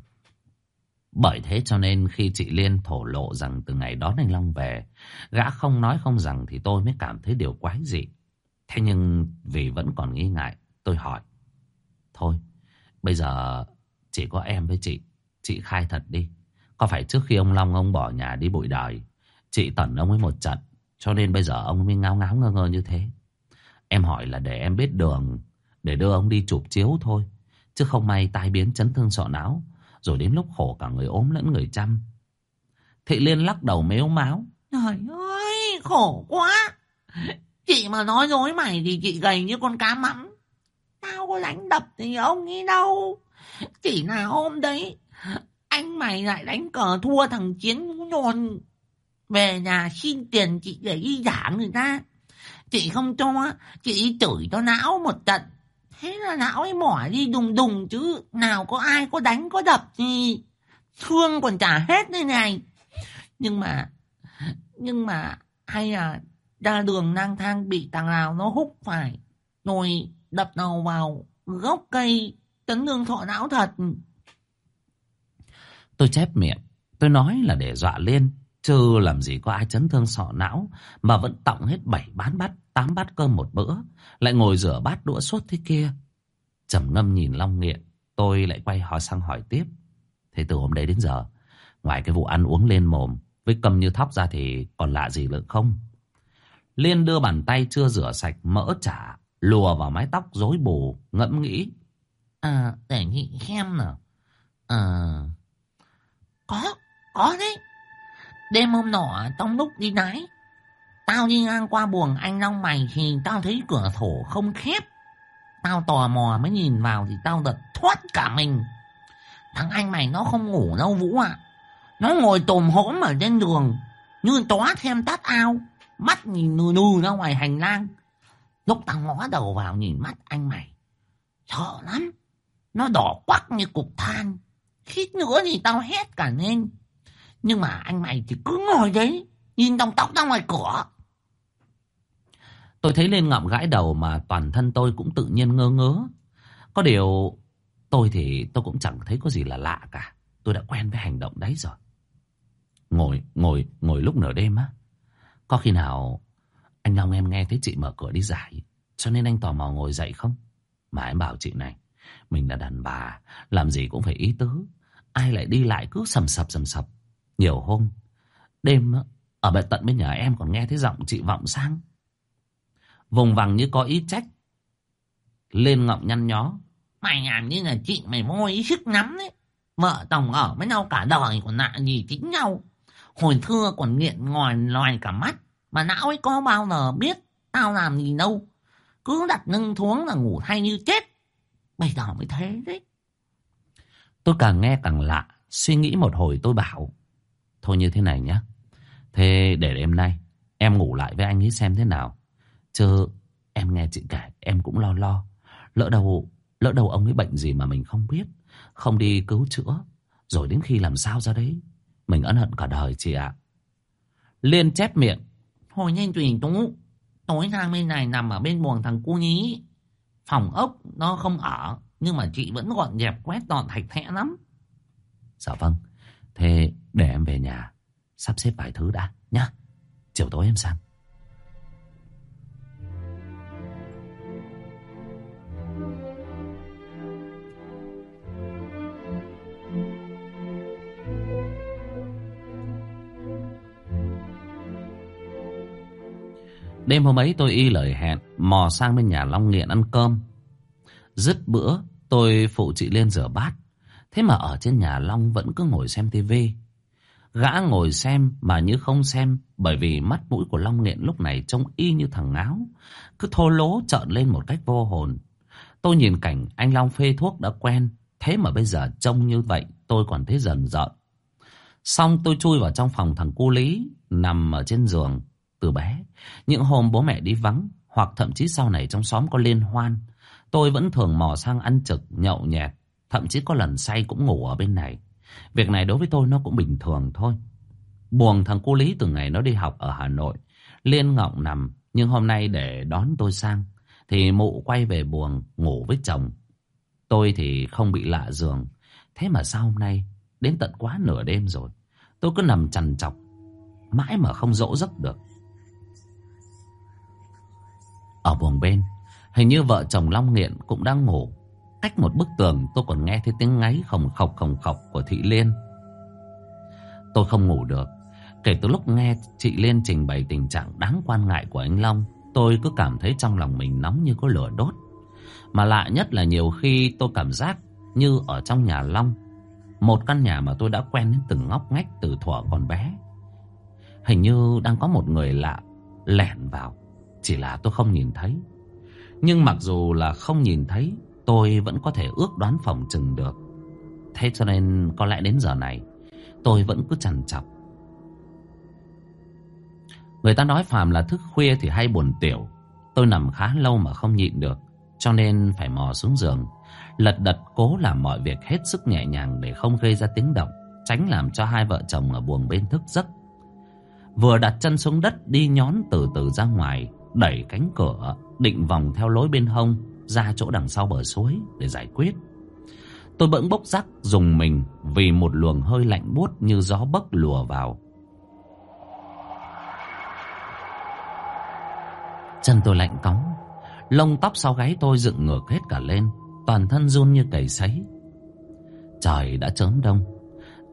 Bởi thế cho nên khi chị Liên thổ lộ rằng từ ngày đón anh Long về, gã không nói không rằng thì tôi mới cảm thấy điều quái dị. Thế nhưng vì vẫn còn nghi ngại, tôi hỏi. Thôi, bây giờ chỉ có em với chị, chị khai thật đi. Có phải trước khi ông Long ông bỏ nhà đi bụi đời, chị tẩn ông ấy một trận, cho nên bây giờ ông mới ngáo ngáo ngơ ngơ như thế. Em hỏi là để em biết đường, để đưa ông đi chụp chiếu thôi. Chứ không may tai biến chấn thương sọ não, rồi đến lúc khổ cả người ốm lẫn người chăm. Thị Liên lắc đầu mếu máu. Trời ơi, khổ quá. Chị mà nói dối mày thì chị gầy như con cá mắm. Tao có đánh đập thì ông nghĩ đâu. Chỉ là hôm đấy, anh mày lại đánh cờ thua thằng Chiến mũ nhồn. Về nhà xin tiền chị để đi giả người ta. Chị không cho, chị chửi cho não một trận. Thế là não ấy mỏi đi đùng đùng chứ. Nào có ai có đánh có đập gì thương còn trả hết đây này. Nhưng mà, nhưng mà hay là ra đường lang thang bị thằng nào nó hút phải. Rồi đập đầu vào gốc cây tấn thương thọ não thật. Tôi chép miệng. Tôi nói là để dọa Liên. Chứ làm gì có ai chấn thương sọ não mà vẫn tọng hết bảy bán bát, tám bát cơm một bữa. Lại ngồi rửa bát đũa suốt thế kia. trầm ngâm nhìn Long Nghiện. Tôi lại quay hỏi sang hỏi tiếp. Thế từ hôm đấy đến giờ, ngoài cái vụ ăn uống lên mồm, với cầm như thóc ra thì còn lạ gì nữa không? Liên đưa bàn tay chưa rửa sạch mỡ chả, lùa vào mái tóc rối bù, ngẫm nghĩ. À, để nghĩ xem nào. À, có, có đấy. Đêm hôm nọ, trong lúc đi nái, tao đi ngang qua buồng anh Long mày thì tao thấy cửa thổ không khép. Tao tò mò mới nhìn vào thì tao đợt thoát cả mình. Thằng anh mày nó không ngủ đâu Vũ ạ. Nó ngồi tồm hỗn ở trên đường, như tóa thêm tắt ao, mắt nhìn nư nư ra ngoài hành lang. Lúc tao ngó đầu vào nhìn mắt anh mày, sợ lắm. Nó đỏ quắc như cục than. Khít nữa thì tao hét cả lên. Nhưng mà anh mày thì cứ ngồi đấy, nhìn đồng tóc ra ngoài cửa. Tôi thấy lên ngậm gãi đầu mà toàn thân tôi cũng tự nhiên ngơ ngớ. Có điều tôi thì tôi cũng chẳng thấy có gì là lạ cả. Tôi đã quen với hành động đấy rồi. Ngồi, ngồi, ngồi lúc nửa đêm á. Có khi nào anh Long em nghe thấy chị mở cửa đi giải Cho nên anh tò mò ngồi dậy không Mà em bảo chị này Mình là đàn bà Làm gì cũng phải ý tứ Ai lại đi lại cứ sầm sập sầm sập Nhiều hôm Đêm ở bên tận bên nhà em còn nghe thấy giọng chị vọng sang Vùng vằng như có ý trách. Lên ngọng nhăn nhó. Mày làm như là chị mày vô ý sức lắm đấy. Vợ chồng ở với nhau cả đời còn nạ gì chính nhau. Hồi thưa còn nghiện ngòi loài cả mắt. Mà não ấy có bao giờ biết Tao làm gì đâu. Cứ đặt nâng thuống là ngủ thay như chết. Bây giờ mới thế đấy. Tôi càng nghe càng lạ. Suy nghĩ một hồi tôi bảo. Thôi như thế này nhé Thế để đêm nay Em ngủ lại với anh ấy xem thế nào. Chứ em nghe chị kể, Em cũng lo lo. Lỡ đầu Lỡ đầu ông ấy bệnh gì mà mình không biết, Không đi cứu chữa, Rồi đến khi làm sao ra đấy? Mình ân hận cả đời chị ạ. Liên chép miệng, Hồi nhanh tùy tú, Tối sang bên này nằm ở bên buồng thằng cu nhí. Phòng ốc nó không ở, Nhưng mà chị vẫn gọn dẹp quét dọn thạch thẽ lắm. Dạ vâng. Thế để em về nhà, Sắp xếp vài thứ đã nhá. Chiều tối em sang. Đêm hôm ấy tôi y lời hẹn, Mò sang bên nhà Long Nghiện ăn cơm. Dứt bữa, tôi phụ chị lên rửa bát. Thế mà ở trên nhà Long vẫn cứ ngồi xem tivi Gã ngồi xem mà như không xem, Bởi vì mắt mũi của Long Nghiện lúc này trông y như thằng ngáo. Cứ thô lố trợn lên một cách vô hồn. Tôi nhìn cảnh anh Long phê thuốc đã quen, Thế mà bây giờ trông như vậy tôi còn thấy dần dợn. Xong tôi chui vào trong phòng thằng cu Lý, nằm ở trên giường từ bé. Những hôm bố mẹ đi vắng hoặc thậm chí sau này trong xóm có liên hoan, tôi vẫn thường mò sang ăn trực, nhậu nhẹt, thậm chí có lần say cũng ngủ ở bên này. Việc này đối với tôi nó cũng bình thường thôi. Buồn thằng cu Lý từ ngày nó đi học ở Hà Nội, liên ngọng nằm, nhưng hôm nay để đón tôi sang, thì mụ quay về buồn ngủ với chồng. Tôi thì không bị lạ giường, thế mà sao hôm nay đến tận quá nửa đêm rồi, tôi cứ nằm chằn chọc, mãi mà không dỗ giấc được. Ở buồng bên, hình như vợ chồng Long Nghiện cũng đang ngủ. Cách một bức tường tôi còn nghe thấy tiếng ngáy khổng khọc khổng khọc của Thị Liên. Tôi không ngủ được. Kể từ lúc nghe chị Liên trình bày tình trạng đáng quan ngại của anh Long, tôi cứ cảm thấy trong lòng mình nóng như có lửa đốt. Mà lạ nhất là nhiều khi tôi cảm giác như ở trong nhà Long. Một căn nhà mà tôi đã quen đến từng ngóc ngách từ thuở còn bé. Hình như đang có một người lạ lẻn vào. Chỉ là tôi không nhìn thấy. Nhưng mặc dù là không nhìn thấy, tôi vẫn có thể ước đoán phòng chừng được. Thế cho nên có lẽ đến giờ này, tôi vẫn cứ chằn chọc. Người ta nói phàm là thức khuya thì hay buồn tiểu. Tôi nằm khá lâu mà không nhịn được, cho nên phải mò xuống giường. Lật đật cố làm mọi việc hết sức nhẹ nhàng để không gây ra tiếng động, tránh làm cho hai vợ chồng ở buồng bên thức giấc. Vừa đặt chân xuống đất đi nhón từ từ ra ngoài, đẩy cánh cửa, định vòng theo lối bên hông ra chỗ đằng sau bờ suối để giải quyết. Tôi bỗng bốc rắc dùng mình vì một luồng hơi lạnh buốt như gió bấc lùa vào. Chân tôi lạnh cóng, lông tóc sau gáy tôi dựng ngược hết cả lên, toàn thân run như cầy sấy. Trời đã chớm đông,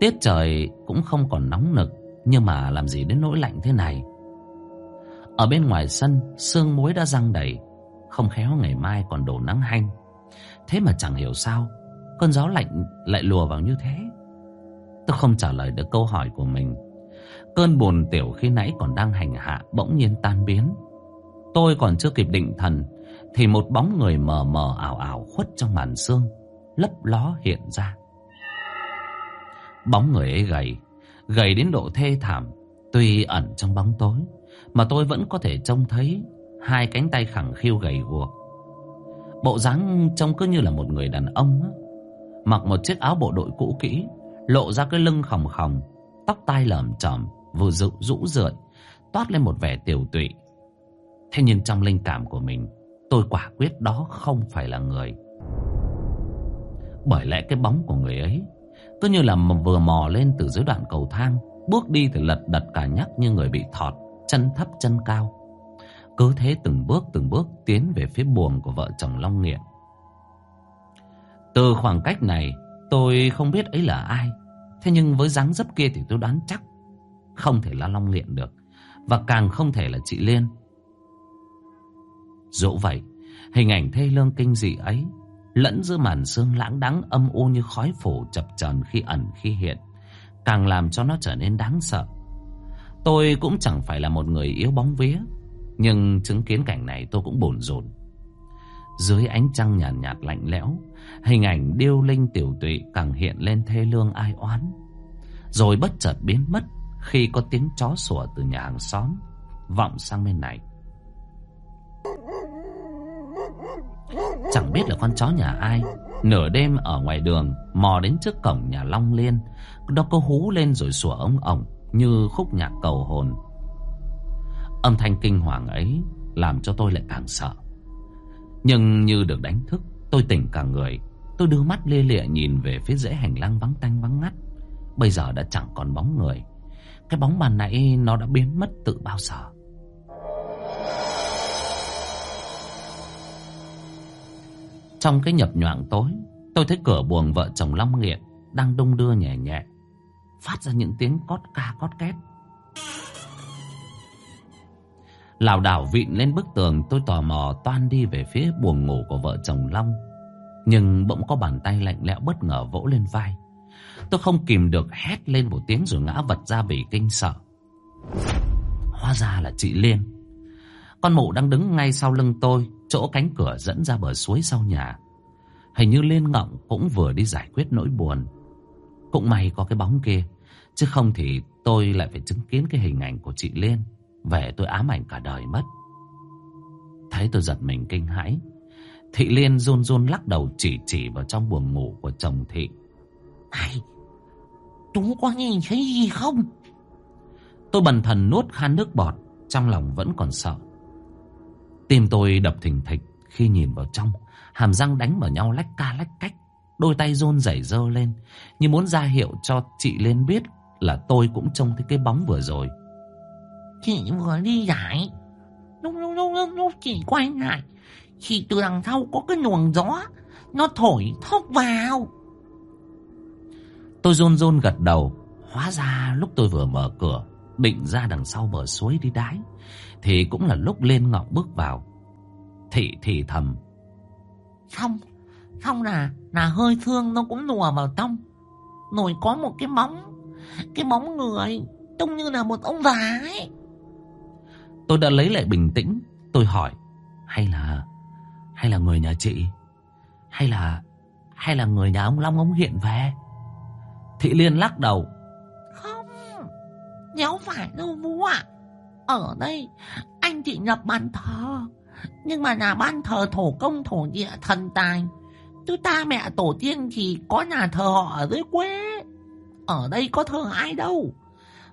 tiết trời cũng không còn nóng nực, nhưng mà làm gì đến nỗi lạnh thế này. Ở bên ngoài sân, sương muối đã răng đầy, không khéo ngày mai còn đổ nắng hanh. Thế mà chẳng hiểu sao, cơn gió lạnh lại lùa vào như thế. Tôi không trả lời được câu hỏi của mình. Cơn buồn tiểu khi nãy còn đang hành hạ bỗng nhiên tan biến. Tôi còn chưa kịp định thần, thì một bóng người mờ mờ ảo ảo khuất trong màn sương, lấp ló hiện ra. Bóng người ấy gầy, gầy đến độ thê thảm, tuy ẩn trong bóng tối, mà tôi vẫn có thể trông thấy hai cánh tay khẳng khiu gầy guộc. Bộ dáng trông cứ như là một người đàn ông á. Mặc một chiếc áo bộ đội cũ kỹ, lộ ra cái lưng khòng khòng, tóc tai lởm chởm, vừa rũ rũ rượi, toát lên một vẻ tiểu tụy. Thế nhưng trong linh cảm của mình, tôi quả quyết đó không phải là người. Bởi lẽ cái bóng của người ấy cứ như là vừa mò lên từ dưới đoạn cầu thang, bước đi thì lật đật cả nhắc như người bị thọt chân thấp chân cao. Cứ thế từng bước từng bước tiến về phía buồng của vợ chồng Long Nghiện. Từ khoảng cách này, tôi không biết ấy là ai. Thế nhưng với dáng dấp kia thì tôi đoán chắc không thể là Long Nghiện được. Và càng không thể là chị Liên. Dẫu vậy, hình ảnh thê lương kinh dị ấy lẫn giữa màn sương lãng đắng âm u như khói phủ chập chờn khi ẩn khi hiện, càng làm cho nó trở nên đáng sợ. Tôi cũng chẳng phải là một người yếu bóng vía Nhưng chứng kiến cảnh này tôi cũng bồn rồn. Dưới ánh trăng nhàn nhạt, nhạt lạnh lẽo Hình ảnh điêu linh tiểu tụy càng hiện lên thê lương ai oán. Rồi bất chợt biến mất Khi có tiếng chó sủa từ nhà hàng xóm Vọng sang bên này. Chẳng biết là con chó nhà ai Nửa đêm ở ngoài đường Mò đến trước cổng nhà Long Liên Nó có hú lên rồi sủa ống ổng như khúc nhạc cầu hồn. Âm thanh kinh hoàng ấy làm cho tôi lại càng sợ. Nhưng như được đánh thức, tôi tỉnh cả người. Tôi đưa mắt lê lịa nhìn về phía rễ hành lang vắng tanh vắng ngắt. Bây giờ đã chẳng còn bóng người. Cái bóng bàn nãy nó đã biến mất từ bao giờ. Trong cái nhập nhoạng tối, tôi thấy cửa buồng vợ chồng Long Nghiện đang đung đưa nhẹ nhẹ phát ra những tiếng cót ca cót két. Lảo đảo vịn lên bức tường tôi tò mò toan đi về phía buồng ngủ của vợ chồng Long. Nhưng bỗng có bàn tay lạnh lẽo bất ngờ vỗ lên vai. Tôi không kìm được hét lên một tiếng rồi ngã vật ra vì kinh sợ. Hóa ra là chị Liên. Con mụ đang đứng ngay sau lưng tôi, chỗ cánh cửa dẫn ra bờ suối sau nhà. Hình như Liên Ngọng cũng vừa đi giải quyết nỗi buồn. Cũng may có cái bóng kia Chứ không thì tôi lại phải chứng kiến cái hình ảnh của chị Liên. Về tôi ám ảnh cả đời mất. Thấy tôi giật mình kinh hãi. Thị Liên run run lắc đầu chỉ chỉ vào trong buồng ngủ của chồng Thị. Này, chú có nhìn thấy gì không? Tôi bần thần nuốt khan nước bọt, trong lòng vẫn còn sợ. Tim tôi đập thình thịch khi nhìn vào trong, hàm răng đánh vào nhau lách ca lách cách. Đôi tay run rẩy dơ lên, như muốn ra hiệu cho chị lên biết là tôi cũng trông thấy cái bóng vừa rồi. Chị vừa đi giải. Lúc lúc lúc lúc, lúc chị quay lại, thì từ đằng sau có cái luồng gió, nó thổi thốc vào. Tôi run run gật đầu, hóa ra lúc tôi vừa mở cửa, định ra đằng sau bờ suối đi đái, thì cũng là lúc lên ngọc bước vào. Thị thì thầm. Xong, xong là, là hơi thương nó cũng lùa vào trong. Rồi có một cái bóng, cái bóng người, trông như là một ông già ấy. Tôi đã lấy lại bình tĩnh, tôi hỏi, hay là, hay là người nhà chị? Hay là, hay là người nhà ông Long ông hiện về? Thị Liên lắc đầu. Không, nếu phải đâu bố ạ. Ở đây, anh chỉ nhập bàn thờ. Nhưng mà là ban thờ thổ công thổ địa thần tài. Chứ ta mẹ tổ tiên thì có nhà thờ họ ở dưới quê. Ở đây có thờ ai đâu.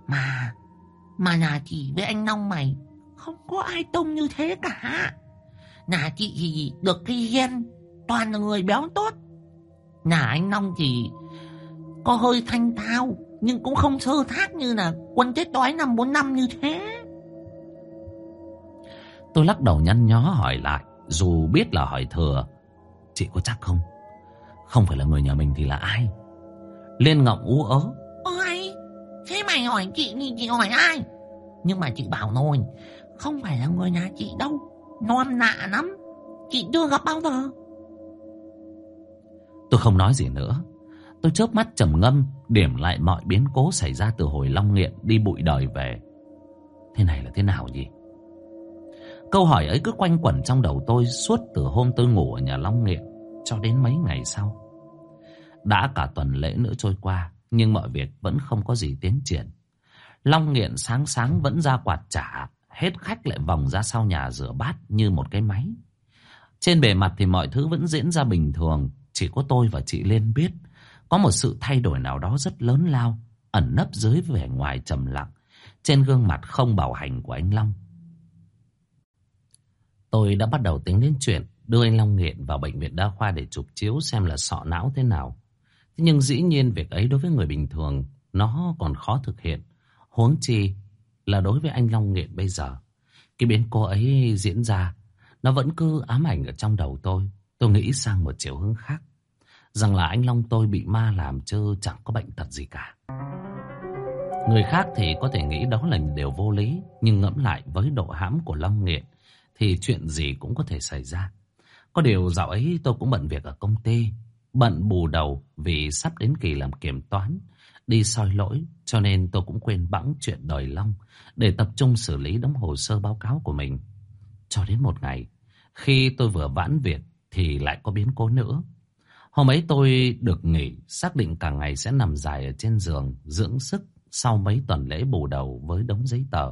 Mà, mà nhà chị với anh Long mày không có ai tông như thế cả. Nhà chị thì được cái gen toàn là người béo tốt. Nhà anh Long thì có hơi thanh thao nhưng cũng không sơ thác như là quân chết đói năm bốn năm như thế. Tôi lắc đầu nhăn nhó hỏi lại, dù biết là hỏi thừa. Chị có chắc không? Không phải là người nhà mình thì là ai? Liên Ngọc ú ớ. Ôi, thế mày hỏi chị thì chị hỏi ai? Nhưng mà chị bảo rồi, không phải là người nhà chị đâu. Non lạ lắm, chị chưa gặp bao giờ. Tôi không nói gì nữa. Tôi chớp mắt trầm ngâm, điểm lại mọi biến cố xảy ra từ hồi Long Nghiện đi bụi đời về. Thế này là thế nào nhỉ? Câu hỏi ấy cứ quanh quẩn trong đầu tôi suốt từ hôm tôi ngủ ở nhà Long Nghiện cho đến mấy ngày sau. Đã cả tuần lễ nữa trôi qua, nhưng mọi việc vẫn không có gì tiến triển. Long Nghiện sáng sáng vẫn ra quạt trả, hết khách lại vòng ra sau nhà rửa bát như một cái máy. Trên bề mặt thì mọi thứ vẫn diễn ra bình thường, chỉ có tôi và chị Liên biết có một sự thay đổi nào đó rất lớn lao, ẩn nấp dưới vẻ ngoài trầm lặng, trên gương mặt không bảo hành của anh Long. Tôi đã bắt đầu tính đến chuyện đưa anh Long Nghiện vào bệnh viện đa khoa để chụp chiếu xem là sọ não thế nào. Nhưng dĩ nhiên việc ấy đối với người bình thường nó còn khó thực hiện. Huống chi là đối với anh Long Nghiện bây giờ. Cái biến cô ấy diễn ra, nó vẫn cứ ám ảnh ở trong đầu tôi. Tôi nghĩ sang một chiều hướng khác. Rằng là anh Long tôi bị ma làm chứ chẳng có bệnh tật gì cả. Người khác thì có thể nghĩ đó là điều vô lý. Nhưng ngẫm lại với độ hãm của Long Nghiện thì chuyện gì cũng có thể xảy ra. Có điều dạo ấy tôi cũng bận việc ở công ty, bận bù đầu vì sắp đến kỳ làm kiểm toán, đi soi lỗi, cho nên tôi cũng quên bẵng chuyện đời Long để tập trung xử lý đóng hồ sơ báo cáo của mình. Cho đến một ngày, khi tôi vừa vãn việc thì lại có biến cố nữa. Hôm ấy tôi được nghỉ, xác định cả ngày sẽ nằm dài ở trên giường, dưỡng sức sau mấy tuần lễ bù đầu với đống giấy tờ.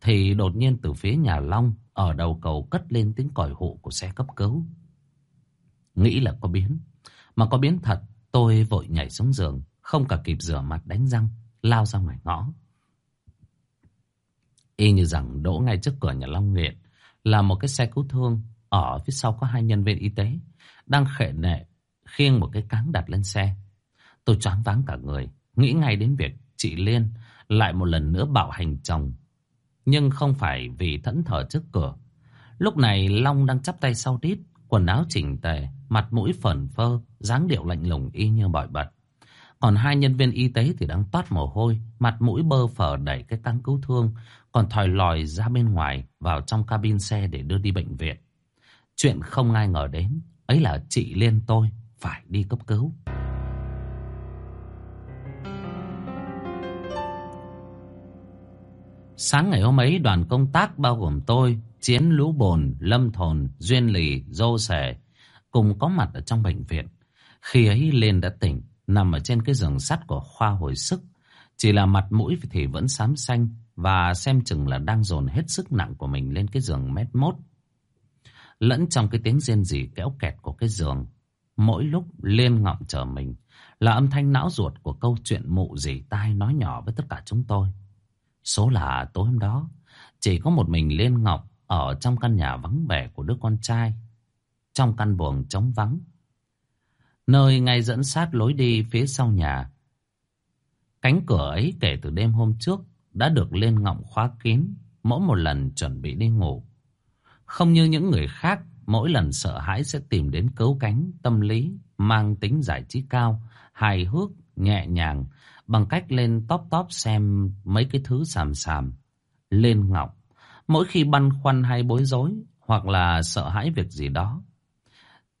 Thì đột nhiên từ phía nhà Long ở đầu cầu cất lên tiếng còi hộ của xe cấp cứu. Nghĩ là có biến. Mà có biến thật, tôi vội nhảy xuống giường, không cả kịp rửa mặt đánh răng, lao ra ngoài ngõ. Y như rằng đỗ ngay trước cửa nhà Long Nghiện là một cái xe cứu thương, ở phía sau có hai nhân viên y tế, đang khệ nệ, khiêng một cái cáng đặt lên xe. Tôi choáng váng cả người, nghĩ ngay đến việc chị Liên lại một lần nữa bạo hành chồng nhưng không phải vì thẫn thờ trước cửa. Lúc này Long đang chắp tay sau đít, quần áo chỉnh tề, mặt mũi phẩn phơ, dáng điệu lạnh lùng y như bỏi bật. Còn hai nhân viên y tế thì đang toát mồ hôi, mặt mũi bơ phờ đẩy cái tăng cứu thương, còn thòi lòi ra bên ngoài vào trong cabin xe để đưa đi bệnh viện. Chuyện không ai ngờ đến, ấy là chị Liên tôi phải đi cấp cứu. Sáng ngày hôm ấy đoàn công tác bao gồm tôi, Chiến Lũ Bồn, Lâm Thồn, Duyên Lì, Dô Sẻ cùng có mặt ở trong bệnh viện. Khi ấy lên đã tỉnh, nằm ở trên cái giường sắt của khoa hồi sức. Chỉ là mặt mũi thì vẫn xám xanh và xem chừng là đang dồn hết sức nặng của mình lên cái giường mét mốt. Lẫn trong cái tiếng riêng rỉ kéo kẹt của cái giường, mỗi lúc liên ngọng chờ mình là âm thanh não ruột của câu chuyện mụ dì tai nói nhỏ với tất cả chúng tôi. Số là tối hôm đó, chỉ có một mình Liên Ngọc ở trong căn nhà vắng vẻ của đứa con trai, trong căn buồng trống vắng. Nơi ngay dẫn sát lối đi phía sau nhà. Cánh cửa ấy kể từ đêm hôm trước đã được Liên Ngọc khóa kín mỗi một lần chuẩn bị đi ngủ. Không như những người khác, mỗi lần sợ hãi sẽ tìm đến cấu cánh tâm lý mang tính giải trí cao, hài hước, nhẹ nhàng bằng cách lên top top xem mấy cái thứ xàm xàm. Lên Ngọc, mỗi khi băn khoăn hay bối rối hoặc là sợ hãi việc gì đó.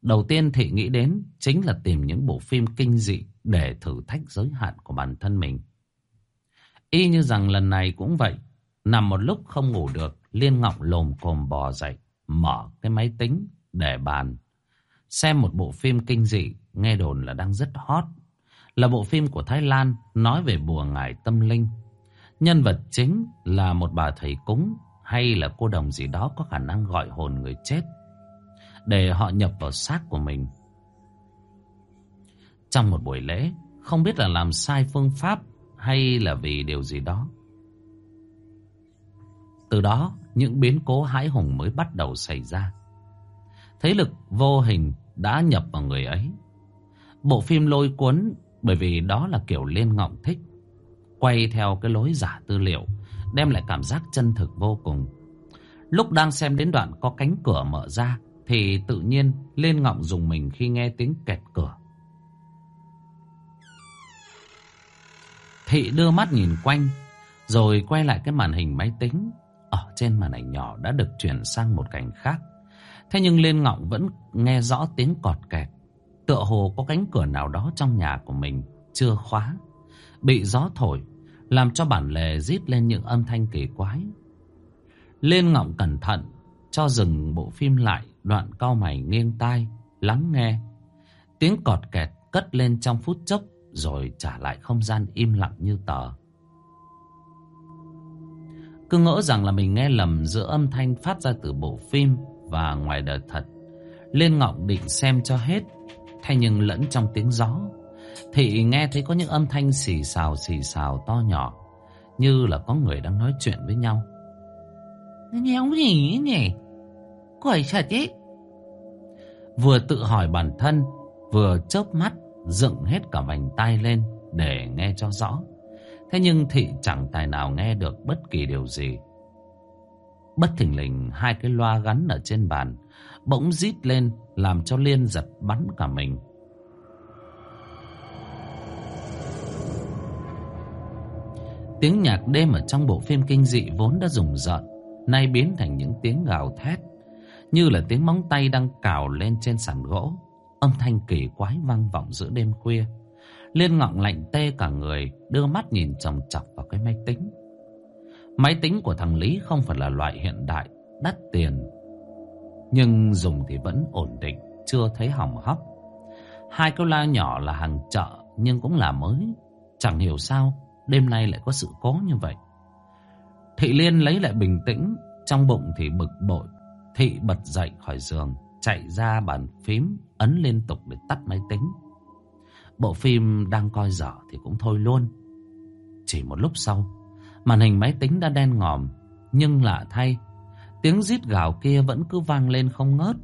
Đầu tiên Thị nghĩ đến chính là tìm những bộ phim kinh dị để thử thách giới hạn của bản thân mình. Y như rằng lần này cũng vậy, nằm một lúc không ngủ được, Liên Ngọc lồm cồm bò dậy, mở cái máy tính để bàn. Xem một bộ phim kinh dị, nghe đồn là đang rất hot. Là bộ phim của Thái Lan nói về bùa ngải tâm linh. Nhân vật chính là một bà thầy cúng hay là cô đồng gì đó có khả năng gọi hồn người chết để họ nhập vào xác của mình. Trong một buổi lễ, không biết là làm sai phương pháp hay là vì điều gì đó. Từ đó, những biến cố hãi hùng mới bắt đầu xảy ra. Thế lực vô hình đã nhập vào người ấy. Bộ phim lôi cuốn bởi vì đó là kiểu Liên Ngọng thích. Quay theo cái lối giả tư liệu, đem lại cảm giác chân thực vô cùng. Lúc đang xem đến đoạn có cánh cửa mở ra, thì tự nhiên Liên Ngọng dùng mình khi nghe tiếng kẹt cửa. Thị đưa mắt nhìn quanh, rồi quay lại cái màn hình máy tính. Ở trên màn ảnh nhỏ đã được chuyển sang một cảnh khác. Thế nhưng Liên Ngọng vẫn nghe rõ tiếng cọt kẹt. Tựa hồ có cánh cửa nào đó trong nhà của mình chưa khóa. Bị gió thổi, làm cho bản lề rít lên những âm thanh kỳ quái. Liên Ngọng cẩn thận cho dừng bộ phim lại đoạn cao mày nghiêng tai, lắng nghe. Tiếng cọt kẹt cất lên trong phút chốc rồi trả lại không gian im lặng như tờ. Cứ ngỡ rằng là mình nghe lầm giữa âm thanh phát ra từ bộ phim và ngoài đời thật. Liên Ngọc định xem cho hết, thế nhưng lẫn trong tiếng gió. Thị nghe thấy có những âm thanh xì xào xì xào to nhỏ, như là có người đang nói chuyện với nhau. Nghe ông gì nhỉ? Quẩy thật ấy. Vừa tự hỏi bản thân, vừa chớp mắt, dựng hết cả vành tay lên để nghe cho rõ. Thế nhưng thị chẳng tài nào nghe được bất kỳ điều gì. Bất thình lình hai cái loa gắn ở trên bàn bỗng rít lên làm cho Liên giật bắn cả mình. Tiếng nhạc đêm ở trong bộ phim kinh dị vốn đã rùng rợn, nay biến thành những tiếng gào thét, như là tiếng móng tay đang cào lên trên sàn gỗ. Âm thanh kỳ quái vang vọng giữa đêm khuya. Liên ngọng lạnh tê cả người, đưa mắt nhìn chòng chọc vào cái máy tính. Máy tính của thằng Lý không phải là loại hiện đại, đắt tiền. Nhưng dùng thì vẫn ổn định, chưa thấy hỏng hóc. Hai câu la nhỏ là hàng chợ nhưng cũng là mới. Chẳng hiểu sao đêm nay lại có sự cố như vậy. Thị Liên lấy lại bình tĩnh, trong bụng thì bực bội. Thị bật dậy khỏi giường, chạy ra bàn phím, ấn liên tục để tắt máy tính. Bộ phim đang coi dở thì cũng thôi luôn. Chỉ một lúc sau, màn hình máy tính đã đen ngòm, nhưng lạ thay, tiếng rít gào kia vẫn cứ vang lên không ngớt.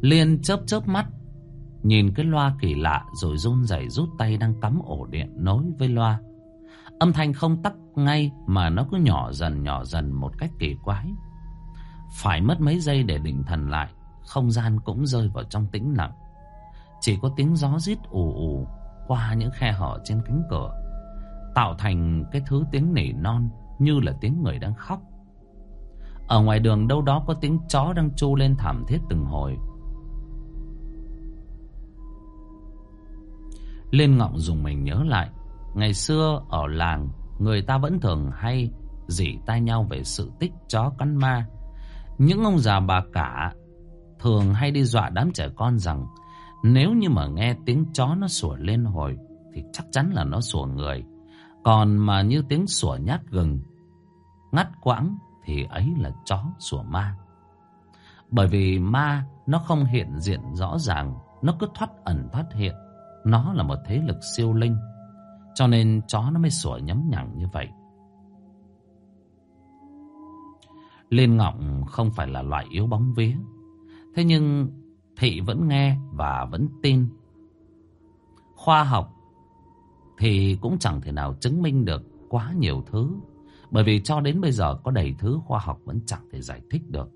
Liên chớp chớp mắt, nhìn cái loa kỳ lạ rồi run rẩy rút tay đang cắm ổ điện nối với loa. Âm thanh không tắt ngay mà nó cứ nhỏ dần nhỏ dần một cách kỳ quái. Phải mất mấy giây để định thần lại, không gian cũng rơi vào trong tĩnh lặng. Chỉ có tiếng gió rít ù ù qua những khe hở trên cánh cửa, tạo thành cái thứ tiếng nỉ non như là tiếng người đang khóc. Ở ngoài đường đâu đó có tiếng chó đang chu lên thảm thiết từng hồi. Liên Ngọng dùng mình nhớ lại, ngày xưa ở làng người ta vẫn thường hay dỉ tai nhau về sự tích chó cắn ma. Những ông già bà cả thường hay đi dọa đám trẻ con rằng Nếu như mà nghe tiếng chó nó sủa lên hồi Thì chắc chắn là nó sủa người còn mà như tiếng sủa nhát gừng, Ngắt quãng Thì ấy là chó sủa ma Bởi vì ma Nó không hiện diện rõ ràng, Nó cứ thoát ẩn thoát hiện, Nó là một thế lực siêu linh, Cho nên chó nó mới sủa nhấm nhẳng như vậy Liên Ngọng không phải là loại yếu bóng vía, Thế nhưng Thị vẫn nghe và vẫn tin. Khoa học thì cũng chẳng thể nào chứng minh được quá nhiều thứ. Bởi vì cho đến bây giờ có đầy thứ khoa học vẫn chẳng thể giải thích được.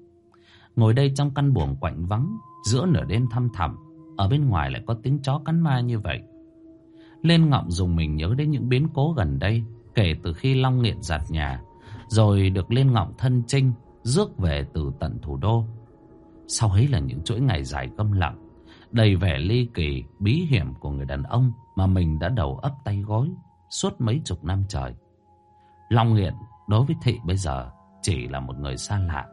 Ngồi đây trong căn buồng quạnh vắng, giữa nửa đêm thăm thẳm, ở bên ngoài lại có tiếng chó cắn ma như vậy. Lên ngọng dùng mình nhớ đến những biến cố gần đây, kể từ khi Long Nghiện giặt nhà, rồi được Lên ngọng thân trinh, rước về từ tận thủ đô. Sau ấy là những chuỗi ngày dài câm lặng, đầy vẻ ly kỳ, bí hiểm của người đàn ông mà mình đã đầu ấp tay gối suốt mấy chục năm trời. Long Nghiện đối với Thị bây giờ chỉ là một người xa lạ.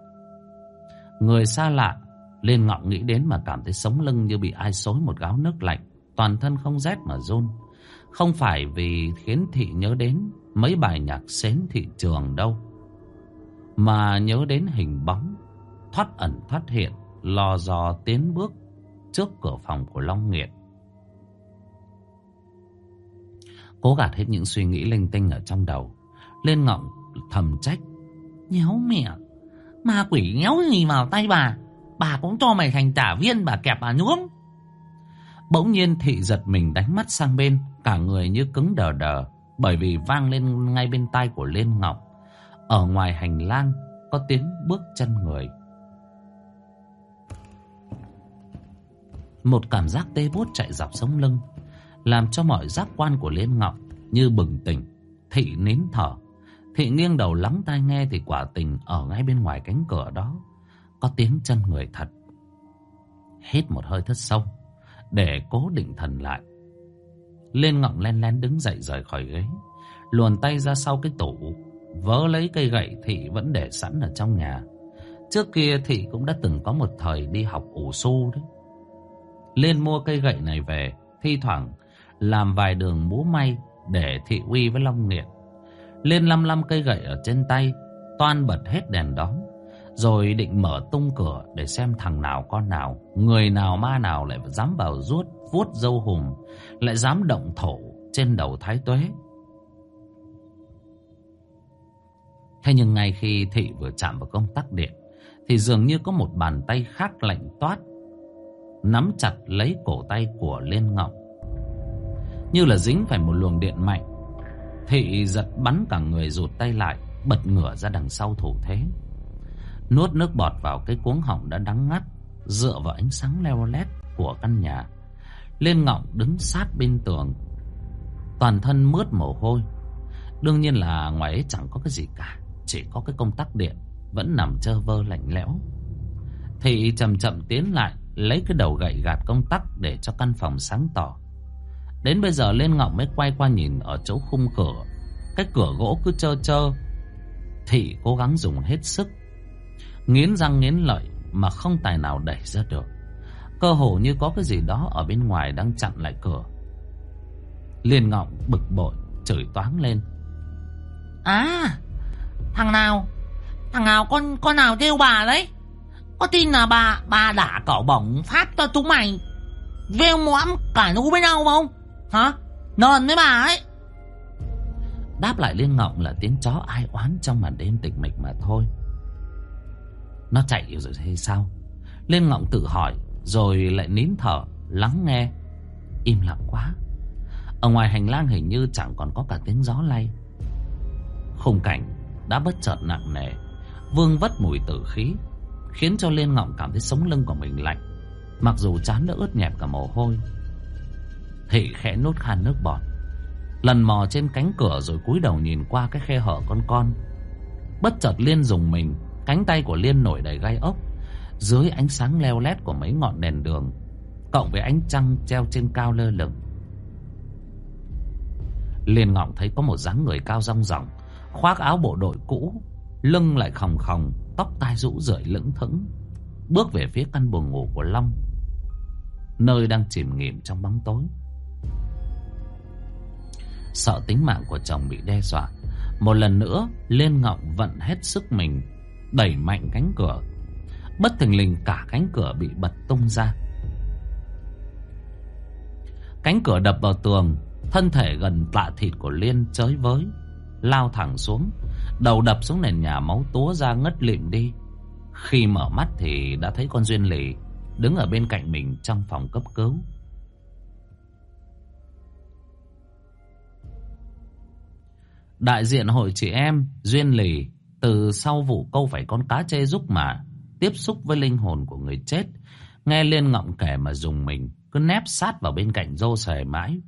Người xa lạ, lên ngọng nghĩ đến mà cảm thấy sống lưng như bị ai xối một gáo nước lạnh, toàn thân không rét mà run. Không phải vì khiến Thị nhớ đến mấy bài nhạc xến thị trường đâu, mà nhớ đến hình bóng, thoát ẩn thoát hiện lò dò tiến bước trước cửa phòng của Long Nghiệt. Cố gạt hết những suy nghĩ linh tinh ở trong đầu. Lên ngọng thầm trách. Nhéo mẹ, ma quỷ nhéo gì vào tay bà. Bà cũng cho mày thành tả viên bà kẹp bà nhuống. Bỗng nhiên thị giật mình đánh mắt sang bên, cả người như cứng đờ đờ, bởi vì vang lên ngay bên tai của Lên Ngọc. Ở ngoài hành lang có tiếng bước chân người. Một cảm giác tê buốt chạy dọc sống lưng, Làm cho mọi giác quan của Liên Ngọc Như bừng tỉnh, Thị nín thở. Thị nghiêng đầu lắng tai nghe Thì quả tình ở ngay bên ngoài cánh cửa đó Có tiếng chân người thật. Hít một hơi thất sâu Để cố định thần lại. Liên ngọng len lén đứng dậy rời khỏi ghế, Luồn tay ra sau cái tủ, Vớ lấy cây gậy Thị vẫn để sẵn ở trong nhà. Trước kia Thị cũng đã từng có một thời đi học ủ su đấy lên mua cây gậy này về, thi thoảng làm vài đường múa may để thị uy với Long Nghiện. Lên lăm lăm cây gậy ở trên tay, toan bật hết đèn đóm, rồi định mở tung cửa để xem thằng nào con nào, người nào ma nào lại dám vào ruốt, vuốt dâu hùm, lại dám động thổ trên đầu thái tuế. Thế nhưng ngay khi thị vừa chạm vào công tắc điện, thì dường như có một bàn tay khác lạnh toát nắm chặt lấy cổ tay của Liên Ngọc. Như là dính phải một luồng điện mạnh. Thị giật bắn cả người rụt tay lại, bật ngửa ra đằng sau thủ thế. Nuốt nước bọt vào cái cuống họng đã đắng ngắt, dựa vào ánh sáng leo lét của căn nhà. Liên Ngọc đứng sát bên tường, toàn thân mướt mồ hôi. Đương nhiên là ngoài ấy chẳng có cái gì cả, chỉ có cái công tắc điện vẫn nằm trơ vơ lạnh lẽo. Thị chậm chậm tiến lại, lấy cái đầu gậy gạt công tắc để cho căn phòng sáng tỏ. Đến bây giờ lên ngọng mới quay qua nhìn ở chỗ khung cửa. Cái cửa gỗ cứ trơ trơ. Thị cố gắng dùng hết sức. Nghiến răng nghiến lợi mà không tài nào đẩy ra được. Cơ hồ như có cái gì đó ở bên ngoài đang chặn lại cửa. Liên ngọng bực bội, chửi toáng lên. À, thằng nào? Thằng nào con con nào kêu bà đấy? Có tin là bà bà đã cỏ bỏng phát cho chúng mày. Vêu mõm cả nú với nhau không? Hả? Nòn với bà ấy. Đáp lại Liên Ngọng là tiếng chó ai oán trong màn đêm tịch mịch mà thôi. Nó chạy rồi hay sao? Liên Ngọng tự hỏi, Rồi lại nín thở, Lắng nghe. Im lặng quá. Ở ngoài hành lang hình như chẳng còn có cả tiếng gió lay. Khung cảnh đã bất chợt nặng nề. Vương vất mùi tử khí. Khiến cho Liên Ngọng cảm thấy sống lưng của mình lạnh. Mặc dù chán đã ướt nhẹp cả mồ hôi, Thị khẽ nốt khan nước bọt, Lần mò trên cánh cửa rồi cúi đầu nhìn qua cái khe hở con con. Bất chợt Liên dùng mình, Cánh tay của Liên nổi đầy gai ốc, Dưới ánh sáng leo lét của mấy ngọn đèn đường, Cộng với ánh trăng treo trên cao lơ lửng. Liên Ngọng thấy có một dáng người cao rong ròng, Khoác áo bộ đội cũ, Lưng lại khòng khòng Tóc tai rũ rượi lững thững, Bước về phía căn buồng ngủ của Long, Nơi đang chìm nghỉm trong bóng tối. Sợ tính mạng của chồng bị đe dọa, Một lần nữa Liên Ngọc vận hết sức mình, Đẩy mạnh cánh cửa. Bất thình lình cả cánh cửa bị bật tung ra. Cánh cửa đập vào tường, Thân thể gần tạ thịt của Liên chới với, Lao thẳng xuống. Đầu đập xuống nền nhà máu túa ra ngất lịm đi. Khi mở mắt thì đã thấy con Duyên Lì Đứng ở bên cạnh mình trong phòng cấp cứu. Đại diện hội chị em, Duyên Lì Từ sau vụ câu phải con cá chê giúp mà, Tiếp xúc với linh hồn của người chết, Nghe Liên ngọng kể mà dùng mình, Cứ nép sát vào bên cạnh dô sề mãi.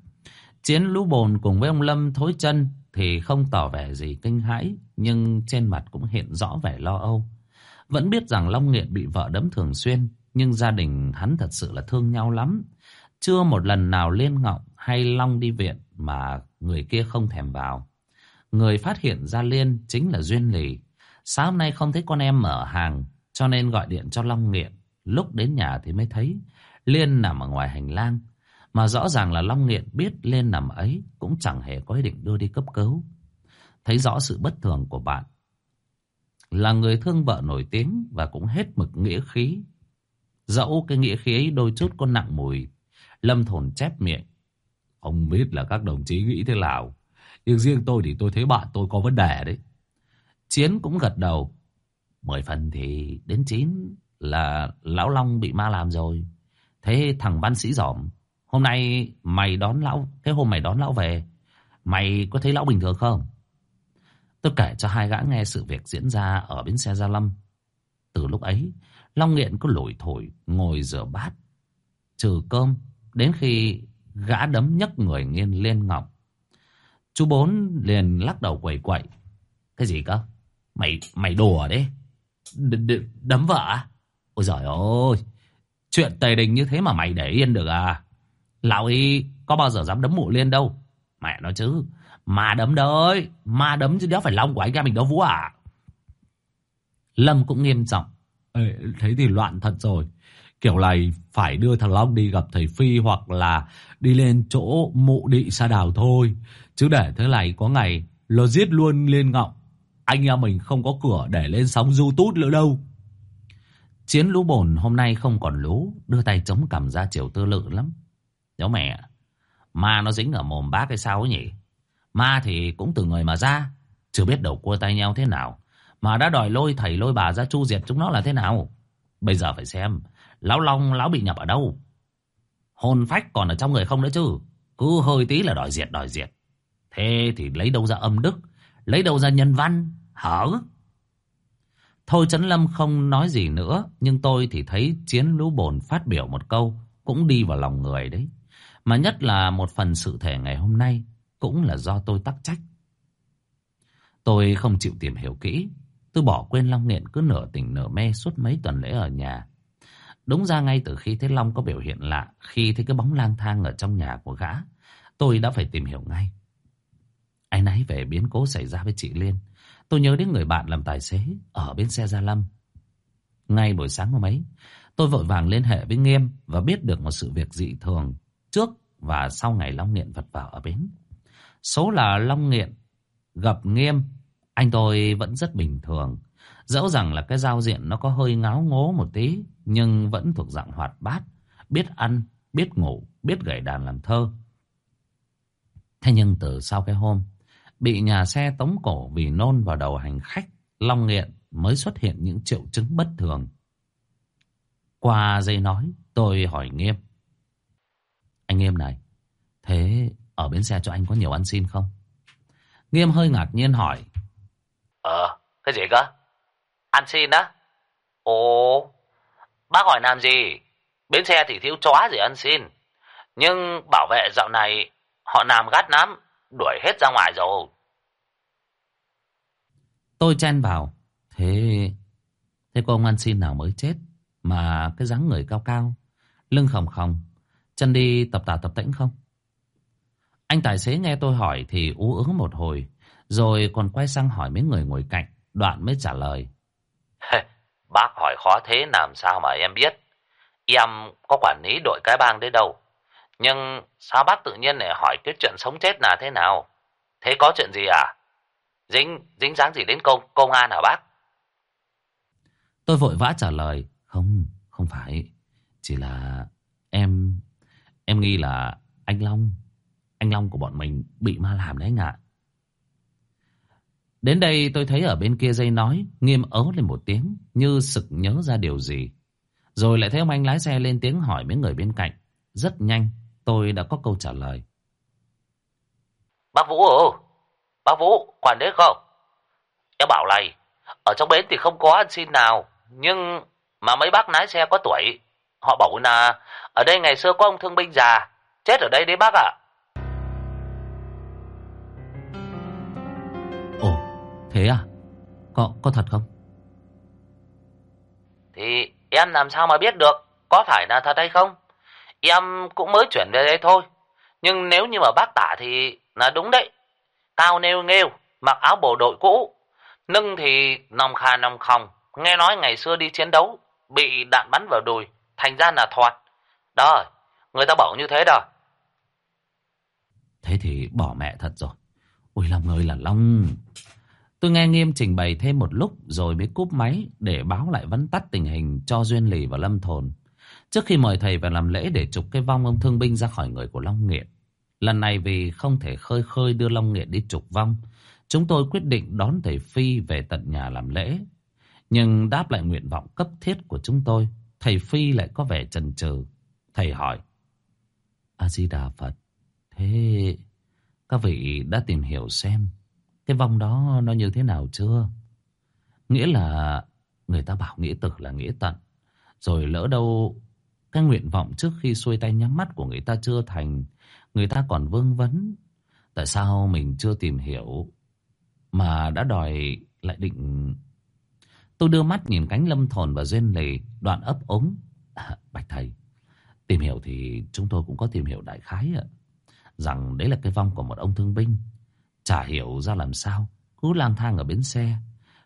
Chiến lũ bồn cùng với ông Lâm thối chân Thì không tỏ vẻ gì kinh hãi. Nhưng trên mặt cũng hiện rõ vẻ lo âu Vẫn biết rằng Long Nghiện bị vợ đấm thường xuyên Nhưng gia đình hắn thật sự là thương nhau lắm Chưa một lần nào Liên Ngọng hay Long đi viện Mà người kia không thèm vào Người phát hiện ra Liên chính là Duyên Lì. Sáng hôm nay không thấy con em mở hàng, cho nên gọi điện cho Long Nghiện. Lúc đến nhà thì mới thấy Liên nằm ở ngoài hành lang. Mà rõ ràng là Long Nghiện biết Liên nằm ấy cũng chẳng hề có ý định đưa đi cấp cứu. Thấy rõ sự bất thường của bạn. Là người thương vợ nổi tiếng và cũng hết mực nghĩa khí. Dẫu cái nghĩa khí ấy đôi chút có nặng mùi. Lâm Thồn chép miệng. ông biết là các đồng chí nghĩ thế nào. Nhưng riêng tôi thì tôi thấy bạn tôi có vấn đề đấy. Chiến cũng gật đầu. Mười phần thì đến chín là Lão Long bị ma làm rồi. Thế thằng văn sĩ giỏm, hôm nay mày đón lão, cái hôm mày đón lão về, mày có thấy lão bình thường không? Tôi kể cho hai gã nghe sự việc diễn ra ở bến xe Gia Lâm. Từ lúc ấy, Long Nghiện cứ lủi thổi, ngồi rửa bát, trừ cơm, đến khi gã đấm nhấc người nghiêng lên ngọc. Chú bốn liền lắc đầu quẩy quậy. Cái gì cơ? Mày mày đùa đấy. D -d đấm vợ à? Ôi giời ơi. Chuyện tề đình như thế mà mày để yên được à? Lão y có bao giờ dám đấm mụ liên đâu. Mẹ nói chứ. Mà đấm đấy. Mà đấm chứ đéo phải long của anh em mình đâu Vũ à. Lâm cũng nghiêm trọng. Ê, thế thì loạn thật rồi. Kiểu này phải đưa thằng Long đi gặp thầy Phi hoặc là đi lên chỗ mụ đị sa đào thôi. Chứ để thế này có ngày lo giết luôn lên ngọng. Anh em mình không có cửa để lên sóng tút nữa đâu. Chiến lũ bồn hôm nay không còn lú, đưa tay chống cằm ra chiều tư lự lắm. Nhớ mẹ, ma nó dính ở mồm bác hay sao ấy nhỉ? Ma thì cũng từ người mà ra, chưa biết đầu cua tay nhau thế nào. Mà đã đòi lôi thầy lôi bà ra chu diệt chúng nó là thế nào? Bây giờ phải xem, lão Long lão bị nhập ở đâu? Hồn phách còn ở trong người không nữa chứ? Cứ hơi tí là đòi diệt đòi diệt. Thế thì lấy đâu ra âm đức, lấy đâu ra nhân văn, hở? Thôi Trấn Lâm không nói gì nữa, nhưng tôi thì thấy Chiến Lũ Bồn phát biểu một câu cũng đi vào lòng người đấy. Mà nhất là một phần sự thể ngày hôm nay cũng là do tôi tắc trách. Tôi không chịu tìm hiểu kỹ, tôi bỏ quên Long Nghiện cứ nửa tỉnh nửa mê suốt mấy tuần lễ ở nhà. Đúng ra ngay từ khi thấy Long có biểu hiện lạ, khi thấy cái bóng lang thang ở trong nhà của gã, tôi đã phải tìm hiểu ngay. ai nấy về biến cố xảy ra với chị Liên. Tôi nhớ đến người bạn làm tài xế ở bên xe Gia Lâm. Ngay buổi sáng hôm ấy, tôi vội vàng liên hệ với Nghiêm và biết được một sự việc dị thường trước và sau ngày Long Nghiện vật vào ở bến. Số là Long Nghiện gặp Nghiêm, anh tôi vẫn rất bình thường. Dẫu rằng là cái giao diện nó có hơi ngáo ngố một tí, nhưng vẫn thuộc dạng hoạt bát, biết ăn, biết ngủ, biết gảy đàn làm thơ. Thế nhưng từ sau cái hôm bị nhà xe tống cổ vì nôn vào đầu hành khách, Long Nghiện mới xuất hiện những triệu chứng bất thường. Qua dây nói, tôi hỏi Nghiêm. Anh Nghiêm này, thế ở bến xe cho anh có nhiều ăn xin không? Nghiêm hơi ngạc nhiên hỏi. Ờ, cái gì cơ? Ăn xin á? Ồ, bác hỏi làm gì? Bến xe thì thiếu chó gì ăn xin. Nhưng bảo vệ dạo này họ làm gắt lắm, đuổi hết ra ngoài rồi. Tôi chen vào. Thế thế có ông ăn xin nào mới chết mà cái dáng người cao cao, lưng khòng khòng, chân đi tập tà tập tĩnh không? Anh tài xế nghe tôi hỏi thì ú ớ một hồi, rồi còn quay sang hỏi mấy người ngồi cạnh, đoạn mới trả lời. Bác hỏi khó thế làm sao mà em biết? em có quản lý đội cái bang đấy đâu. Nhưng sao bác tự nhiên lại hỏi cái chuyện sống chết là thế nào? Thế có chuyện gì à? Dính, dính dáng gì đến công, công an hả bác? Tôi vội vã trả lời. Không, không phải. Chỉ là em, em nghi là anh Long, anh Long của bọn mình bị ma làm đấy anh ạ. Đến đây tôi thấy ở bên kia dây nói, nghiêm ớ lên một tiếng, như sực nhớ ra điều gì. Rồi lại thấy ông anh lái xe lên tiếng hỏi mấy người bên cạnh. Rất nhanh, tôi đã có câu trả lời. Bác Vũ ơi, bác Vũ, quản đấy không? Em bảo này, ở trong bến thì không có ăn xin nào, nhưng mà mấy bác lái xe có tuổi, họ bảo là ở đây ngày xưa có ông thương binh già, chết ở đây đấy bác ạ. Thế à? Có, có thật không? Thì em làm sao mà biết được có phải là thật hay không? Em cũng mới chuyển về đây thôi. Nhưng nếu như mà bác tả thì là đúng đấy. Cao nêu nghêu, mặc áo bộ đội cũ. Nâng thì nòng khà nòng khòng. Nghe nói ngày xưa đi chiến đấu, bị đạn bắn vào đùi, thành ra là thoạt. Đó, người ta bảo như thế đó. Thế thì bỏ mẹ thật rồi. Ôi Long ơi là Long. Tôi nghe Nghiêm trình bày thêm một lúc rồi mới cúp máy để báo lại vấn tắt tình hình cho Duyên Lì và Lâm Thồn. Trước khi mời thầy vào làm lễ để trục cái vong ông thương binh ra khỏi người của Long Nghiện. Lần này vì không thể khơi khơi đưa Long Nghiện đi trục vong, chúng tôi quyết định đón thầy Phi về tận nhà làm lễ. Nhưng đáp lại nguyện vọng cấp thiết của chúng tôi, thầy Phi lại có vẻ chần chừ. Thầy hỏi, A-di-đà Phật, thế các vị đã tìm hiểu xem cái vong đó nó như thế nào chưa? Nghĩa là người ta bảo nghĩa tử là nghĩa tận. Rồi lỡ đâu cái nguyện vọng trước khi xuôi tay nhắm mắt của người ta chưa thành. Người ta còn vương vấn. Tại sao mình chưa tìm hiểu mà đã đòi lại định... Tôi đưa mắt nhìn cánh lâm thồn và duyên lì đoạn ấp ống. À, bạch thầy, tìm hiểu thì chúng tôi cũng có tìm hiểu đại khái ạ. Rằng đấy là cái vong của một ông thương binh. Chả hiểu ra làm sao. Cứ lang thang ở bến xe.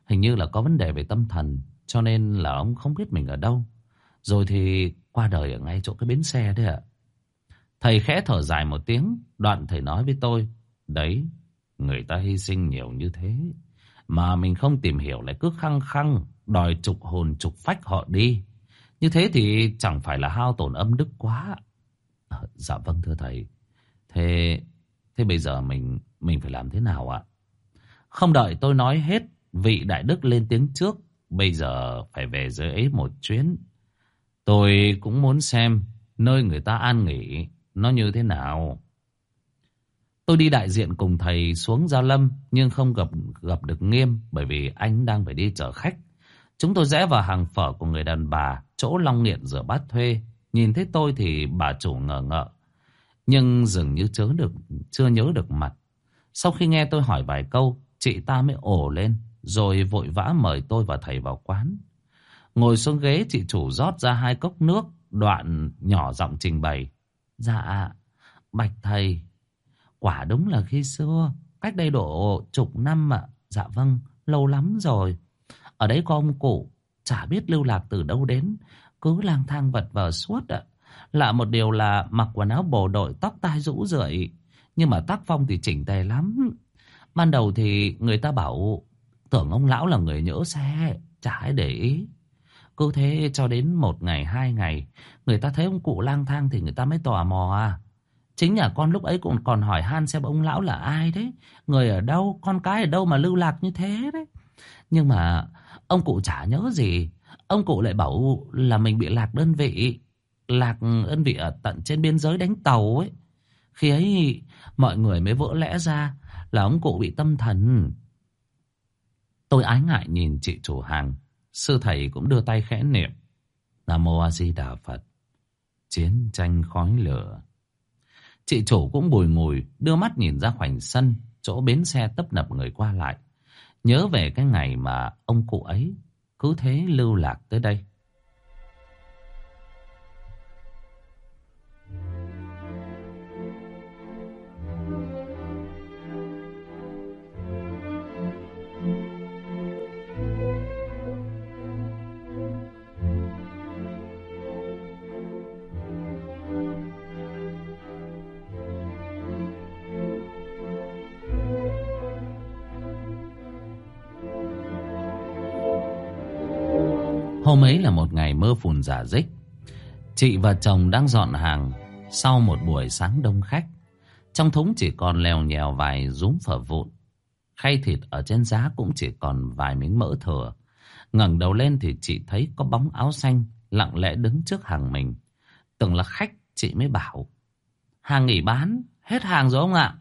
Hình như là có vấn đề về tâm thần Cho nên là ông không biết mình ở đâu. Rồi thì qua đời ở ngay chỗ cái bến xe đấy ạ. Thầy khẽ thở dài một tiếng Đoạn thầy nói với tôi Đấy Người ta hy sinh nhiều như thế Mà mình không tìm hiểu lại cứ khăng khăng Đòi trục hồn trục phách họ đi. Như thế thì chẳng phải là hao tổn âm đức quá. À, Dạ vâng thưa thầy. Thế Thế bây giờ mình mình phải làm thế nào ạ? Không đợi tôi nói hết, vị đại đức lên tiếng trước. Bây giờ phải về dưới ấy một chuyến. Tôi cũng muốn xem nơi người ta an nghỉ nó như thế nào. Tôi đi đại diện cùng thầy xuống Gia Lâm nhưng không gặp gặp được Nghiêm bởi vì anh đang phải đi chở khách. Chúng tôi rẽ vào hàng phở của người đàn bà, chỗ Long Nghiện rửa bát thuê. Nhìn thấy tôi thì bà chủ ngờ ngợ. Nhưng dường như chớ được, chưa nhớ được mặt. Sau khi nghe tôi hỏi vài câu, chị ta mới ồ lên, rồi vội vã mời tôi và thầy vào quán. Ngồi xuống ghế chị chủ rót ra hai cốc nước, đoạn nhỏ giọng trình bày. Dạ, bạch thầy, quả đúng là khi xưa, cách đây độ chục năm ạ. Dạ vâng, lâu lắm rồi. Ở đấy có ông cụ, chả biết lưu lạc từ đâu đến, cứ lang thang vật vờ suốt ạ. Lạ một điều là mặc quần áo bộ đội, tóc tai rũ rượi. Nhưng mà tác phong thì chỉnh tề lắm. Ban đầu thì người ta bảo, Tưởng ông lão là người nhỡ xe, Chả ai để ý. Cứ thế cho đến một ngày, hai ngày, Người ta thấy ông cụ lang thang Thì người ta mới tò mò à. Chính nhà con lúc ấy cũng còn hỏi han xem ông lão là ai đấy. Người ở đâu, Con cái ở đâu mà lưu lạc như thế đấy. Nhưng mà ông cụ chả nhớ gì. Ông cụ lại bảo là mình bị lạc đơn vị. Lạc ơn vị ở tận trên biên giới đánh tàu ấy. Khi ấy, mọi người mới vỡ lẽ ra là ông cụ bị tâm thần. Tôi ái ngại nhìn chị chủ hàng. Sư thầy cũng đưa tay khẽ niệm. Nam Mô A Di Đà Phật. Chiến tranh khói lửa. Chị chủ cũng bùi ngùi đưa mắt nhìn ra khoảnh sân, chỗ bến xe tấp nập người qua lại. Nhớ về cái ngày mà ông cụ ấy cứ thế lưu lạc tới đây. Mưa phùn giả dích. Chị và chồng đang dọn hàng sau một buổi sáng đông khách. Trong thúng chỉ còn lèo nhèo vài rúm phở vụn. Khay thịt ở trên giá cũng chỉ còn vài miếng mỡ thừa. ngẩng đầu lên thì chị thấy có bóng áo xanh lặng lẽ đứng trước hàng mình. Tưởng là khách chị mới bảo. Hàng nghỉ bán, hết hàng rồi ông ạ.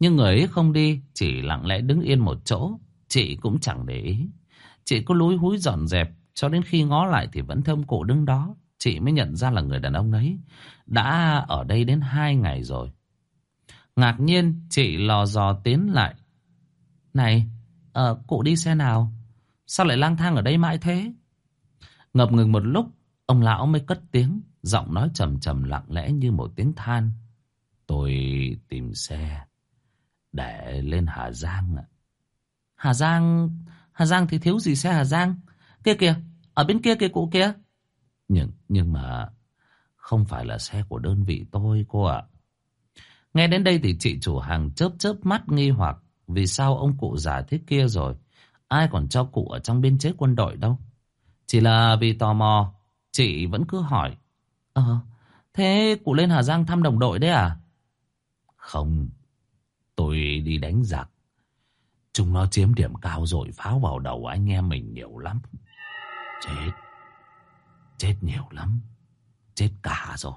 Nhưng người ấy không đi, chỉ lặng lẽ đứng yên một chỗ. Chị cũng chẳng để ý. Chị có lúi húi dọn dẹp, cho đến khi ngó lại thì vẫn thơm cổ đứng đó. Chị mới nhận ra là người đàn ông ấy đã ở đây đến hai ngày rồi. Ngạc nhiên, chị lò dò tiến lại. Này, à, cụ đi xe nào? Sao lại lang thang ở đây mãi thế? Ngập ngừng một lúc, ông lão mới cất tiếng, giọng nói trầm trầm lặng lẽ như một tiếng than. Tôi tìm xe để lên Hà Giang ạ. Hà Giang, Hà Giang thì thiếu gì xe Hà Giang? Kia kìa, ở bên kia kìa cụ kia. Nhưng, nhưng mà không phải là xe của đơn vị tôi cô ạ. Nghe đến đây thì chị chủ hàng chớp chớp mắt nghi hoặc vì sao ông cụ già thế kia rồi. Ai còn cho cụ ở trong biên chế quân đội đâu. Chỉ là vì tò mò, chị vẫn cứ hỏi. Ờ, thế cụ lên Hà Giang thăm đồng đội đấy à? Không, tôi đi đánh giặc. Chúng nó chiếm điểm cao rồi pháo vào đầu anh em mình nhiều lắm. Chết, chết nhiều lắm. Chết cả rồi,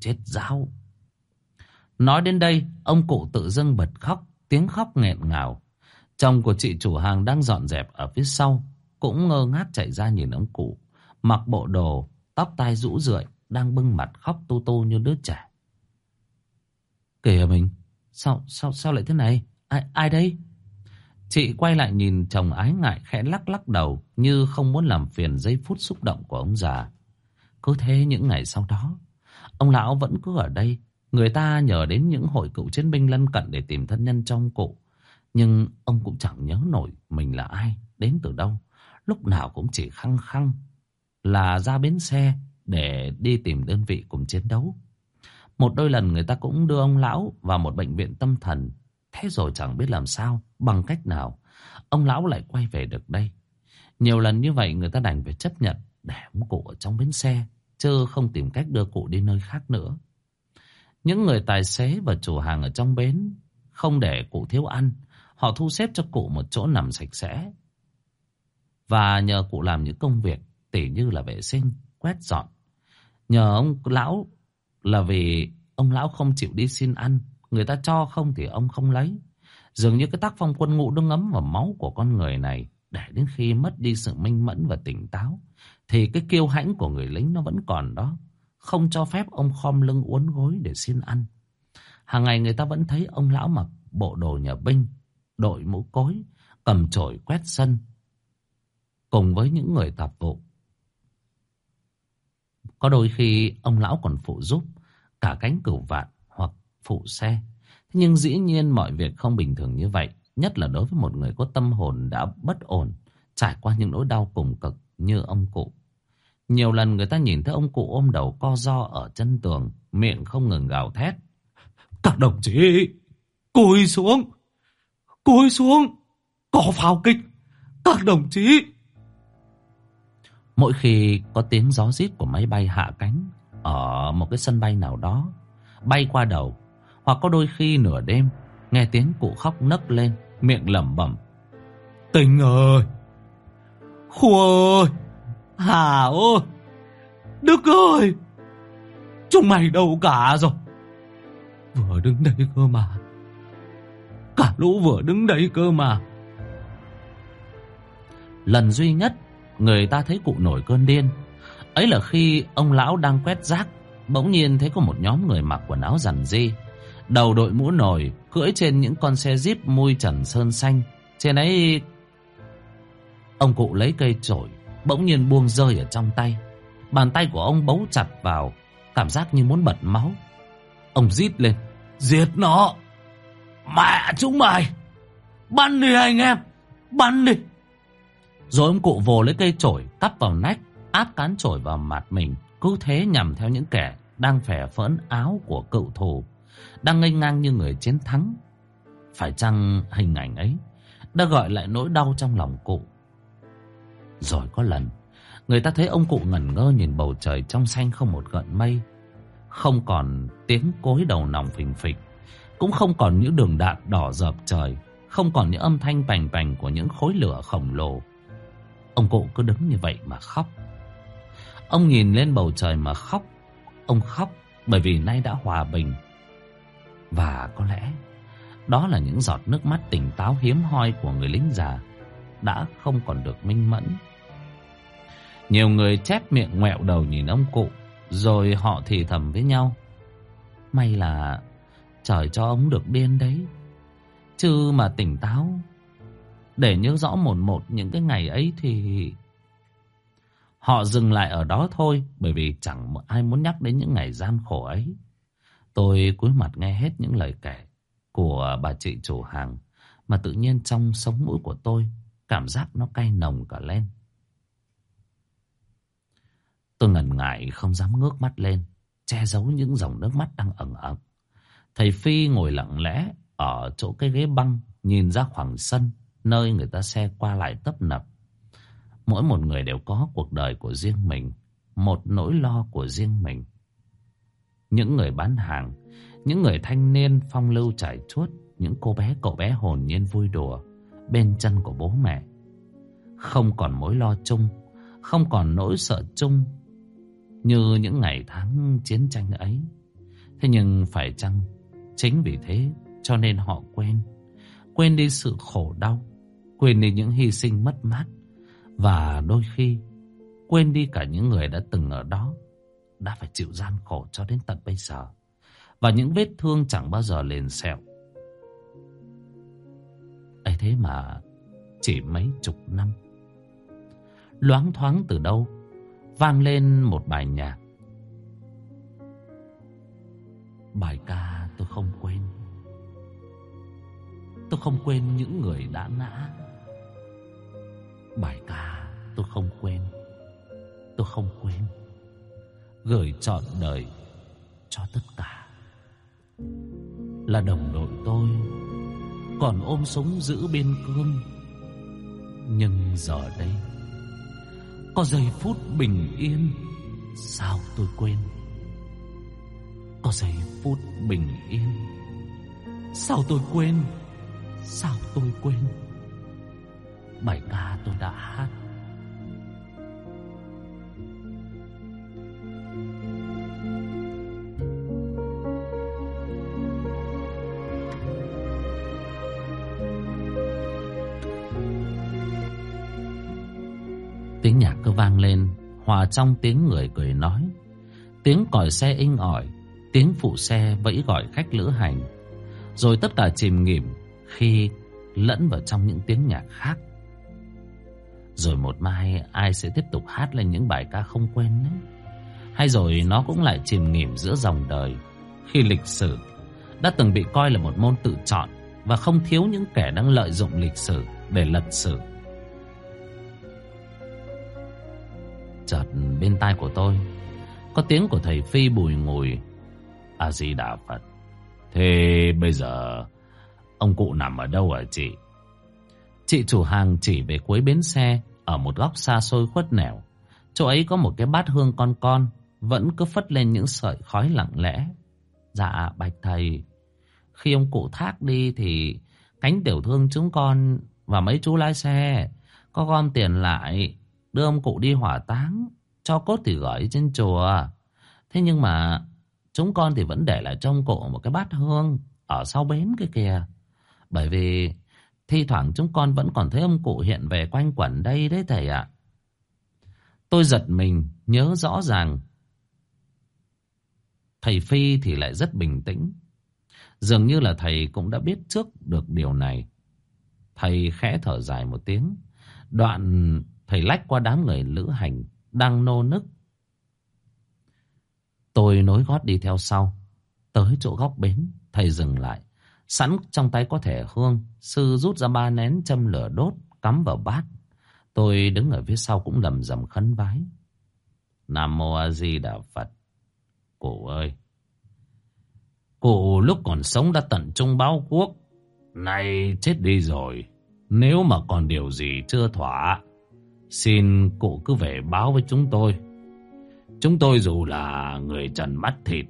chết giáo. Nói đến đây, ông cụ tự dưng bật khóc, tiếng khóc nghẹn ngào. Chồng của chị chủ hàng đang dọn dẹp ở phía sau, cũng ngơ ngác chạy ra nhìn ông cụ, mặc bộ đồ, tóc tai rũ rượi, đang bưng mặt khóc tu tu như đứa trẻ. Kìa mình, sao sao sao lại thế này? Ai ai đây? Chị quay lại nhìn chồng ái ngại khẽ lắc lắc đầu như không muốn làm phiền giây phút xúc động của ông già. Cứ thế những ngày sau đó, ông lão vẫn cứ ở đây. Người ta nhờ đến những hội cựu chiến binh lân cận để tìm thân nhân trong cụ. Nhưng ông cũng chẳng nhớ nổi mình là ai, đến từ đâu. Lúc nào cũng chỉ khăng khăng là ra bến xe để đi tìm đơn vị cùng chiến đấu. Một đôi lần người ta cũng đưa ông lão vào một bệnh viện tâm thần. Thế rồi chẳng biết làm sao, bằng cách nào, ông lão lại quay về được đây. Nhiều lần như vậy người ta đành phải chấp nhận để ông cụ ở trong bến xe, chứ không tìm cách đưa cụ đi nơi khác nữa. Những người tài xế và chủ hàng ở trong bến không để cụ thiếu ăn, họ thu xếp cho cụ một chỗ nằm sạch sẽ. Và nhờ cụ làm những công việc tỉ như là vệ sinh, quét dọn. Nhờ ông lão là vì ông lão không chịu đi xin ăn, người ta cho không thì ông không lấy. Dường như cái tác phong quân ngũ đang ngấm vào máu của con người này để đến khi mất đi sự minh mẫn và tỉnh táo thì cái kiêu hãnh của người lính nó vẫn còn đó. Không cho phép ông khom lưng uốn gối để xin ăn. Hàng ngày người ta vẫn thấy ông lão mặc bộ đồ nhà binh, đội mũ cối, cầm chổi quét sân. Cùng với những người tạp vụ. Có đôi khi ông lão còn phụ giúp cả cánh cửu vạn phụ xe. Nhưng dĩ nhiên mọi việc không bình thường như vậy. Nhất là đối với một người có tâm hồn đã bất ổn, trải qua những nỗi đau cùng cực như ông cụ. Nhiều lần người ta nhìn thấy ông cụ ôm đầu co do ở chân tường, miệng không ngừng gào thét. Các đồng chí, cúi xuống, cúi xuống, có pháo kích, các đồng chí. Mỗi khi có tiếng gió rít của máy bay hạ cánh ở một cái sân bay nào đó, bay qua đầu, hoặc có đôi khi nửa đêm, nghe tiếng cụ khóc nấc lên, miệng lẩm bẩm. Tình ơi! Khu ơi! Hà ơi! Đức ơi! Chúng mày đâu cả rồi? Vừa đứng đây cơ mà. Cả lũ vừa đứng đây cơ mà. Lần duy nhất người ta thấy cụ nổi cơn điên. Ấy là khi ông lão đang quét rác, bỗng nhiên thấy có một nhóm người mặc quần áo rằn di. Đầu đội mũ nổi cưỡi trên những con xe jeep mui trần sơn xanh. Trên ấy, ông cụ lấy cây chổi, bỗng nhiên buông rơi ở trong tay. Bàn tay của ông bấu chặt vào, cảm giác như muốn bật máu. Ông rít lên, diệt nó! Mẹ chúng mày! Bắn đi anh em! Bắn đi! Rồi ông cụ vồ lấy cây chổi, cắp vào nách, áp cán chổi vào mặt mình. Cứ thế nhằm theo những kẻ đang phè phỡn áo của cựu thù. Đang ngây ngang như người chiến thắng. Phải chăng hình ảnh ấy đã gọi lại nỗi đau trong lòng cụ? Rồi có lần, Người ta thấy ông cụ ngẩn ngơ nhìn bầu trời trong xanh không một gợn mây. Không còn tiếng cối đầu nòng phình phịch. Cũng không còn những đường đạn đỏ dợp trời. Không còn những âm thanh bành bành của những khối lửa khổng lồ. Ông cụ cứ đứng như vậy mà khóc. Ông nhìn lên bầu trời mà khóc. Ông khóc bởi vì nay đã hòa bình. Và có lẽ đó là những giọt nước mắt tỉnh táo hiếm hoi của người lính già đã không còn được minh mẫn. Nhiều người chép miệng ngoẹo đầu nhìn ông cụ, rồi họ thì thầm với nhau. May là trời cho ông được điên đấy, chứ mà tỉnh táo. Để nhớ rõ một một những cái ngày ấy thì... Họ dừng lại ở đó thôi, bởi vì chẳng ai muốn nhắc đến những ngày gian khổ ấy. Tôi cúi mặt nghe hết những lời kể của bà chị chủ hàng, mà tự nhiên trong sống mũi của tôi, cảm giác nó cay nồng cả lên. Tôi ngần ngại không dám ngước mắt lên, che giấu những dòng nước mắt đang ẩn ẩn. Thầy Phi ngồi lặng lẽ ở chỗ cái ghế băng, nhìn ra khoảng sân, nơi người ta xe qua lại tấp nập. Mỗi một người đều có cuộc đời của riêng mình, một nỗi lo của riêng mình. Những người bán hàng, những người thanh niên phong lưu trải chuốt, những cô bé cậu bé hồn nhiên vui đùa bên chân của bố mẹ. Không còn mối lo chung, không còn nỗi sợ chung như những ngày tháng chiến tranh ấy. Thế nhưng phải chăng chính vì thế cho nên họ quên, quên đi sự khổ đau, quên đi những hy sinh mất mát và đôi khi quên đi cả những người đã từng ở đó, đã phải chịu gian khổ cho đến tận bây giờ. Và những vết thương chẳng bao giờ lên sẹo. ấy thế mà chỉ mấy chục năm. Loáng thoáng từ đâu vang lên một bài nhạc. Bài ca tôi không quên. Tôi không quên những người đã ngã. Bài ca tôi không quên. Tôi không quên. Gửi trọn đời cho tất cả. Là đồng đội tôi, còn ôm súng giữ biên cương. Nhưng giờ đây, có giây phút bình yên Sao tôi quên Có giây phút bình yên Sao tôi quên, Sao tôi quên Bài ca tôi đã hát trong tiếng người cười nói. Tiếng còi xe inh ỏi, Tiếng phụ xe vẫy gọi khách lữ hành. Rồi tất cả chìm nghỉm Khi lẫn vào trong những tiếng nhạc khác. Rồi một mai ai sẽ tiếp tục hát lên những bài ca không quen đấy Hay rồi nó cũng lại chìm nghỉm giữa dòng đời Khi lịch sử đã từng bị coi là một môn tự chọn Và không thiếu những kẻ đang lợi dụng lịch sử để lật sử? Chợt bên tai của tôi. Có tiếng của thầy Phi bùi ngùi. A-di-đà Phật. Thế bây giờ, Ông cụ nằm ở đâu hả chị? Chị chủ hàng chỉ về cuối bến xe, Ở một góc xa xôi khuất nẻo. Chỗ ấy có một cái bát hương con con, Vẫn cứ phất lên những sợi khói lặng lẽ. Dạ bạch thầy. Khi ông cụ thác đi thì Cánh tiểu thương chúng con Và mấy chú lái xe Có gom tiền lại. Đưa ông cụ đi hỏa táng, Cho cốt thì gửi trên chùa. Thế nhưng mà Chúng con thì vẫn để lại cho ông cụ một cái bát hương Ở sau bến kia kìa. Bởi vì Thi thoảng chúng con vẫn còn thấy ông cụ hiện về quanh quẩn đây đấy thầy ạ. Tôi giật mình, Nhớ rõ ràng. Thầy Phi thì lại rất bình tĩnh. Dường như là thầy cũng đã biết trước được điều này. Thầy khẽ thở dài một tiếng. Đoạn Thầy lách qua đám người lữ hành Đang nô nức. Tôi nối gót đi theo sau, Tới chỗ góc bến, Thầy dừng lại. Sẵn trong tay có thể hương, Sư rút ra ba nén châm lửa đốt, Cắm vào bát. Tôi đứng ở phía sau cũng lầm rầm khấn vái Nam Mô A Di Đà Phật. Cụ ơi! Cụ lúc còn sống đã tận trung báo quốc. Nay chết đi rồi. Nếu mà còn điều gì chưa thỏa Xin cụ cứ về báo với chúng tôi. Chúng tôi dù là người trần mắt thịt,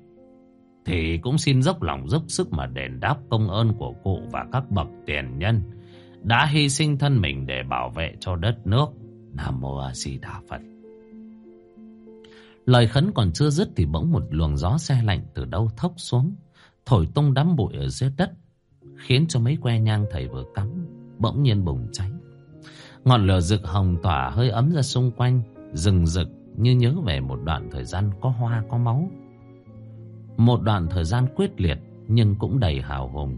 thì cũng xin dốc lòng dốc sức mà đền đáp công ơn của cụ và các bậc tiền nhân đã hy sinh thân mình để bảo vệ cho đất nước. Nam Mô A Di Đà Phật. Lời khấn còn chưa dứt thì bỗng một luồng gió xe lạnh từ đâu thốc xuống, thổi tung đám bụi ở dưới đất, khiến cho mấy que nhang thầy vừa cắm bỗng nhiên bùng cháy. Ngọn lửa rực hồng tỏa hơi ấm ra xung quanh, rừng rực như nhớ về một đoạn thời gian có hoa có máu. Một đoạn thời gian quyết liệt nhưng cũng đầy hào hùng.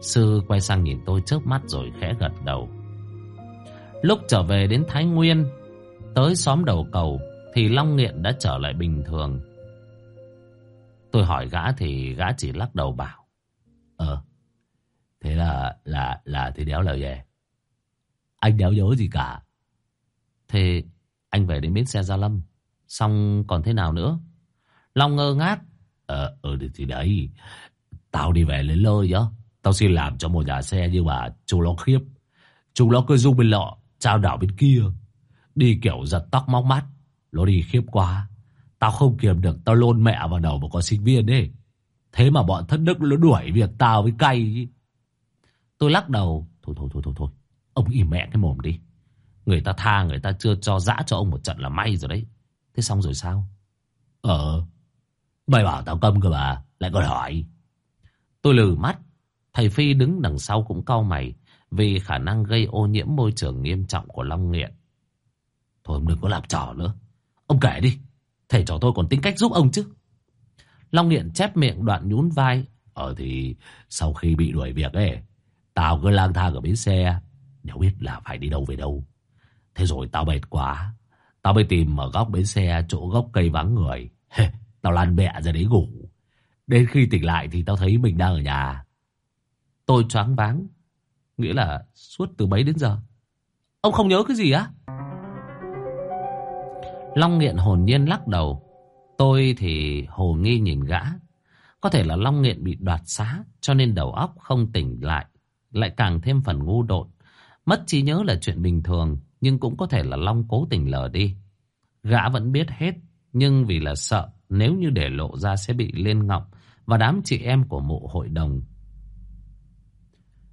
Sư quay sang nhìn tôi chớp mắt rồi khẽ gật đầu. Lúc trở về đến Thái Nguyên, tới xóm đầu cầu, thì Long Nghiện đã trở lại bình thường. Tôi hỏi gã thì gã chỉ lắc đầu bảo. Ờ, thế là, là, là thì đéo lời về. Anh đéo nhớ gì cả. Thế anh về đến bến xe Gia Lâm, xong còn thế nào nữa? Long ngơ ngác. Ờ, ừ thì đấy, tao đi về lấy lơi nhá. Tao xin làm cho một nhà xe nhưng mà chú nó khiếp. Chúng nó cứ dung bên lọ, trao đảo bên kia. Đi kiểu giật tóc móc mắt. Nó đi khiếp quá. Tao không kiềm được, tao lôn mẹ vào đầu một con sinh viên ấy. Thế mà bọn thất đức nó đuổi việc tao với cay. Tôi lắc đầu. Thôi thôi thôi thôi thôi. Ông im mẹ cái mồm đi. Người ta tha, người ta chưa cho dã cho ông một trận là may rồi đấy. Thế xong rồi sao? Ờ. Mày bảo tao câm cơ mà. Lại còn hỏi. Tôi lử mắt. Thầy Phi đứng đằng sau cũng cau mày. Vì khả năng gây ô nhiễm môi trường nghiêm trọng của Long Nghiện. Thôi, ông đừng có làm trò nữa. Ông kể đi. Thầy trò tôi còn tính cách giúp ông chứ. Long Nghiện chép miệng đoạn nhún vai. Ờ thì, sau khi bị đuổi việc ấy. Tao cứ lang thang ở bến xe. Nếu biết là phải đi đâu về đâu. Thế rồi tao mệt quá. Tao mới tìm ở góc bến xe chỗ gốc cây vắng người. tao lăn bẹ ra đấy ngủ. Đến khi tỉnh lại thì tao thấy mình đang ở nhà. Tôi choáng váng. Nghĩa là suốt từ bấy đến giờ. Ông không nhớ cái gì á? Long nghiện hồn nhiên lắc đầu. Tôi thì hồ nghi nhìn gã. Có thể là Long nghiện bị đoạt xá, cho nên đầu óc không tỉnh lại. Lại càng thêm phần ngu độn. Mất trí nhớ là chuyện bình thường nhưng cũng có thể là Long cố tình lờ đi. Gã vẫn biết hết nhưng vì là sợ nếu như để lộ ra sẽ bị lên ngọng và đám chị em của mộ hội đồng.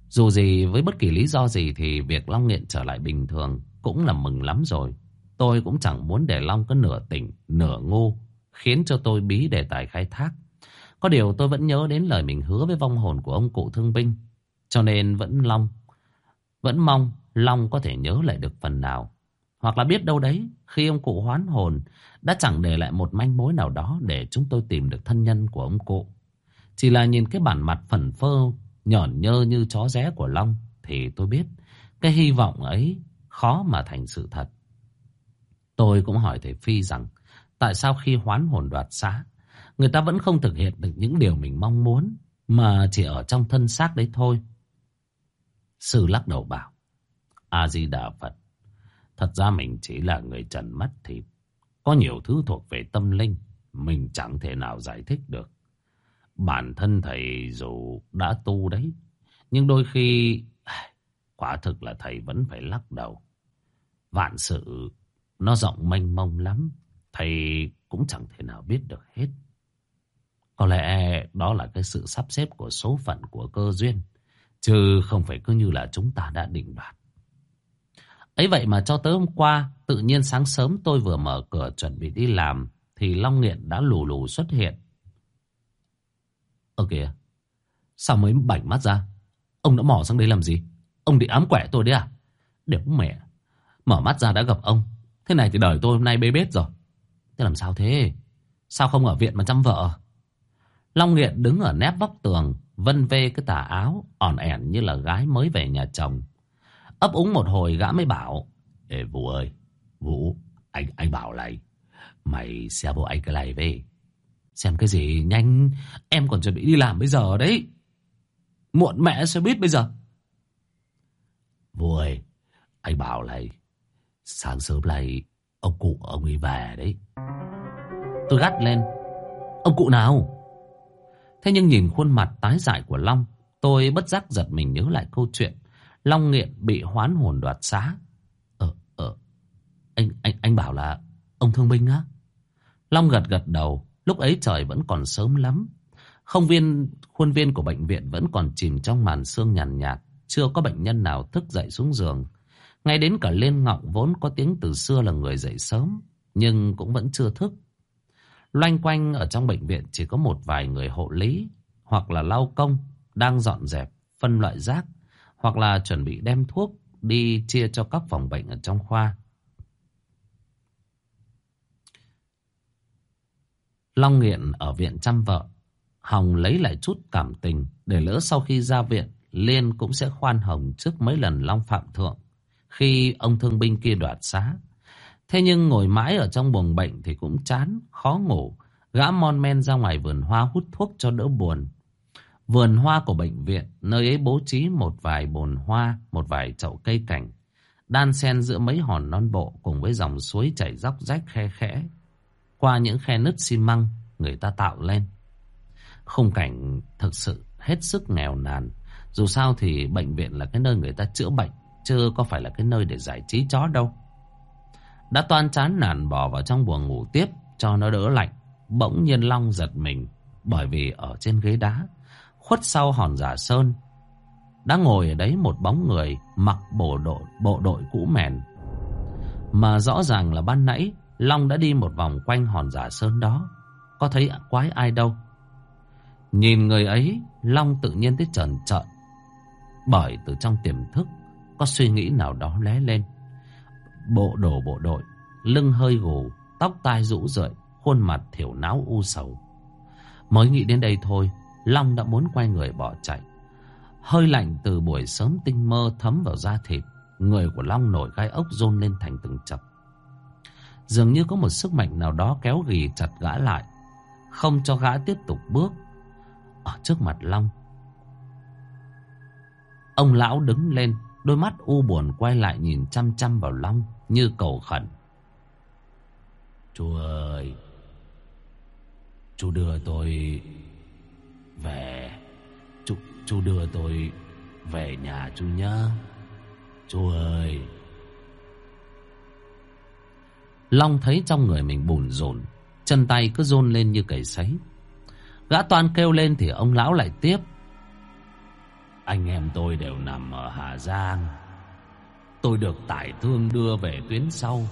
Dù gì với bất kỳ lý do gì thì việc Long nghiện trở lại bình thường cũng là mừng lắm rồi. Tôi cũng chẳng muốn để Long có nửa tỉnh, nửa ngu, khiến cho tôi bí đề tài khai thác. Có điều tôi vẫn nhớ đến lời mình hứa với vong hồn của ông cụ thương binh. Cho nên vẫn Long, vẫn mong Long có thể nhớ lại được phần nào. Hoặc là biết đâu đấy, khi ông cụ hoán hồn, đã chẳng để lại một manh mối nào đó để chúng tôi tìm được thân nhân của ông cụ. Chỉ là nhìn cái bản mặt phần phơ, nhởn nhơ như chó ré của Long, thì tôi biết cái hy vọng ấy khó mà thành sự thật. Tôi cũng hỏi thầy Phi rằng tại sao khi hoán hồn đoạt xá, người ta vẫn không thực hiện được những điều mình mong muốn, mà chỉ ở trong thân xác đấy thôi. Sư lắc đầu bảo, A-di-đà Phật, thật ra mình chỉ là người trần mắt thịt. Có nhiều thứ thuộc về tâm linh, mình chẳng thể nào giải thích được. Bản thân thầy dù đã tu đấy, nhưng đôi khi quả thực là thầy vẫn phải lắc đầu. Vạn sự nó rộng mênh mông lắm, thầy cũng chẳng thể nào biết được hết. Có lẽ đó là cái sự sắp xếp của số phận của cơ duyên, chứ không phải cứ như là chúng ta đã định đoạt. Ấy vậy mà cho tới hôm qua, tự nhiên sáng sớm tôi vừa mở cửa chuẩn bị đi làm, thì Long Nghiện đã lù lù xuất hiện. Ơ kìa, sao mới bảnh mắt ra? Ông đã mò sang đây làm gì? Ông định ám quẻ tôi đấy à? Đéo mẹ, mở mắt ra đã gặp ông. Thế này thì đời tôi hôm nay bê bết rồi. Thế làm sao thế? Sao không ở viện mà chăm vợ? Long Nghiện đứng ở nép vóc tường, vân vê cái tà áo, ỏn ẻn như là gái mới về nhà chồng. Ấp úng một hồi gã mới bảo, Ê Vũ ơi, Vũ, anh anh bảo này, mày xe bộ anh cái này về. Xem cái gì nhanh, em còn chuẩn bị đi làm bây giờ đấy. Muộn mẹ sẽ biết bây giờ. Vũ ơi, anh bảo này, sáng sớm này ông cụ ông ấy về đấy. Tôi gắt lên, ông cụ nào? Thế nhưng nhìn khuôn mặt tái dại của Long, tôi bất giác giật mình nhớ lại câu chuyện Long Nghiện bị hoán hồn đoạt xá. Ờ, ờ, anh, anh, anh bảo là ông thương binh á. Long gật gật đầu, lúc ấy trời vẫn còn sớm lắm. Không viên, khuôn viên của bệnh viện vẫn còn chìm trong màn sương nhàn nhạt, nhạt, chưa có bệnh nhân nào thức dậy xuống giường. Ngay đến cả Liên Ngọng vốn có tiếng từ xưa là người dậy sớm, nhưng cũng vẫn chưa thức. Loanh quanh ở trong bệnh viện chỉ có một vài người hộ lý, hoặc là lau công, đang dọn dẹp, phân loại rác, hoặc là chuẩn bị đem thuốc đi chia cho các phòng bệnh ở trong khoa. Long Nghiện ở viện chăm vợ, Hồng lấy lại chút cảm tình để lỡ sau khi ra viện, Liên cũng sẽ khoan hồng trước mấy lần Long phạm thượng khi ông thương binh kia đoạt xá. Thế nhưng ngồi mãi ở trong buồng bệnh thì cũng chán, khó ngủ. Gã mon men ra ngoài vườn hoa hút thuốc cho đỡ buồn. Vườn hoa của bệnh viện, nơi ấy bố trí một vài bồn hoa, một vài chậu cây cảnh. Đan xen giữa mấy hòn non bộ cùng với dòng suối chảy róc rách khe khẽ. Qua những khe nứt xi măng người ta tạo lên. Khung cảnh thực sự hết sức nghèo nàn. Dù sao thì bệnh viện là cái nơi người ta chữa bệnh, chứ có phải là cái nơi để giải trí chó đâu. Đã toan chán nản bỏ vào trong buồng ngủ tiếp cho nó đỡ lạnh. Bỗng nhiên Long giật mình bởi vì ở trên ghế đá, khuất sau hòn giả sơn, đã ngồi ở đấy một bóng người mặc bộ đội, bộ đội cũ mèn. Mà rõ ràng là ban nãy Long đã đi một vòng quanh hòn giả sơn đó. Có thấy quái ai đâu. Nhìn người ấy, Long tự nhiên thấy trần trợn. Bởi từ trong tiềm thức, có suy nghĩ nào đó lé lên. Bộ đồ bộ đội, lưng hơi gù, tóc tai rũ rượi, khuôn mặt thiểu não u sầu. Mới nghĩ đến đây thôi, Long đã muốn quay người bỏ chạy. Hơi lạnh từ buổi sớm tinh mơ thấm vào da thịt, người của Long nổi gai ốc rôn lên thành từng chập. Dường như có một sức mạnh nào đó kéo ghì chặt gã lại, không cho gã tiếp tục bước. Ở trước mặt Long, ông lão đứng lên, đôi mắt u buồn quay lại nhìn chăm chăm vào Long như cầu khẩn. Chú ơi, chú đưa tôi về, chú, chú đưa tôi về nhà chú nhá. Chú ơi. Long thấy trong người mình bùn rộn, chân tay cứ run lên như cầy sấy. Gã toàn kêu lên thì ông lão lại tiếp. Anh em tôi đều nằm ở Hà Giang. Tôi được tải thương đưa về tuyến sau,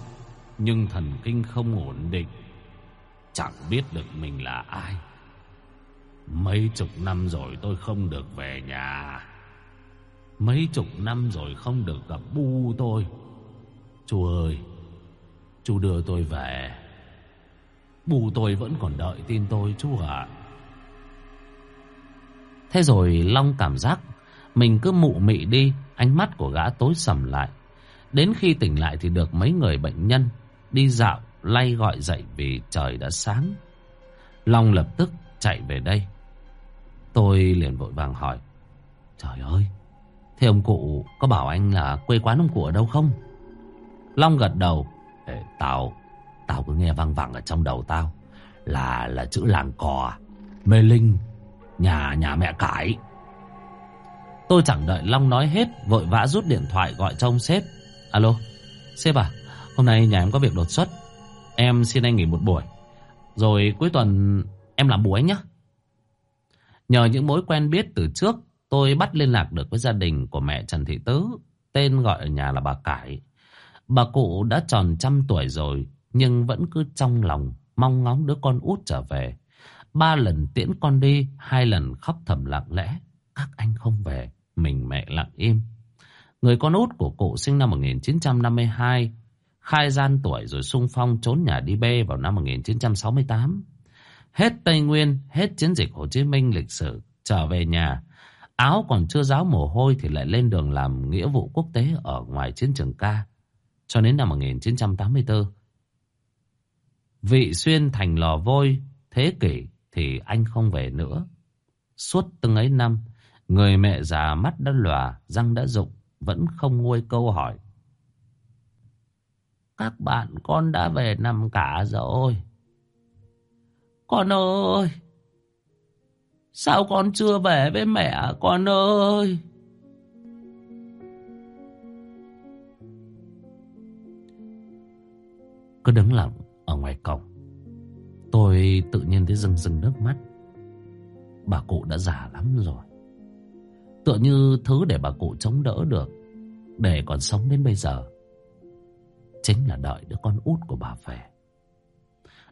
nhưng thần kinh không ổn định. Chẳng biết được mình là ai. Mấy chục năm rồi tôi không được về nhà. Mấy chục năm rồi không được gặp bu tôi. Chú ơi, chú đưa tôi về. Bu tôi vẫn còn đợi tin tôi chú ạ. Thế rồi Long cảm giác mình cứ mụ mị đi, ánh mắt của gã tối sầm lại. Đến khi tỉnh lại thì được mấy người bệnh nhân đi dạo lay gọi dậy vì trời đã sáng. Long lập tức chạy về đây. Tôi liền vội vàng hỏi. Trời ơi, thế ông cụ có bảo anh là quê quán ông cụ ở đâu không? Long gật đầu. Ê, tao, tao cứ nghe vang vẳng ở trong đầu tao. Là là chữ làng cò, mê linh, nhà nhà mẹ cải. Tôi chẳng đợi Long nói hết, vội vã rút điện thoại gọi cho ông sếp. Alo, sếp à, hôm nay nhà em có việc đột xuất. Em xin anh nghỉ một buổi. Rồi cuối tuần em làm bù anh nhé. Nhờ những mối quen biết từ trước, tôi bắt liên lạc được với gia đình của mẹ Trần Thị Tứ, tên gọi ở nhà là bà Cải. Bà cụ đã tròn trăm tuổi rồi, nhưng vẫn cứ trong lòng mong ngóng đứa con út trở về. Ba lần tiễn con đi, hai lần khóc thầm lặng lẽ. Các anh không về, mình mẹ lặng im. Người con út của cụ sinh năm 1952, khai gian tuổi rồi sung phong trốn nhà đi bê vào năm 1968. Hết Tây Nguyên, hết chiến dịch Hồ Chí Minh lịch sử, trở về nhà. Áo còn chưa ráo mồ hôi thì lại lên đường làm nghĩa vụ quốc tế ở ngoài chiến trường ca. Cho đến năm 1984. Vị xuyên thành lò vôi, thế kỷ thì anh không về nữa. Suốt từng ấy năm, người mẹ già mắt đã lòa, răng đã rụng, vẫn không nguôi câu hỏi. Các bạn con đã về nằm cả rồi. Con ơi! Sao con chưa về với mẹ con ơi? Cứ đứng lặng ở ngoài cổng Tôi tự nhiên thấy rưng rưng nước mắt Bà cụ đã già lắm rồi Tựa như thứ để bà cụ chống đỡ được, Để còn sống đến bây giờ. Chính là đợi đứa con út của bà về.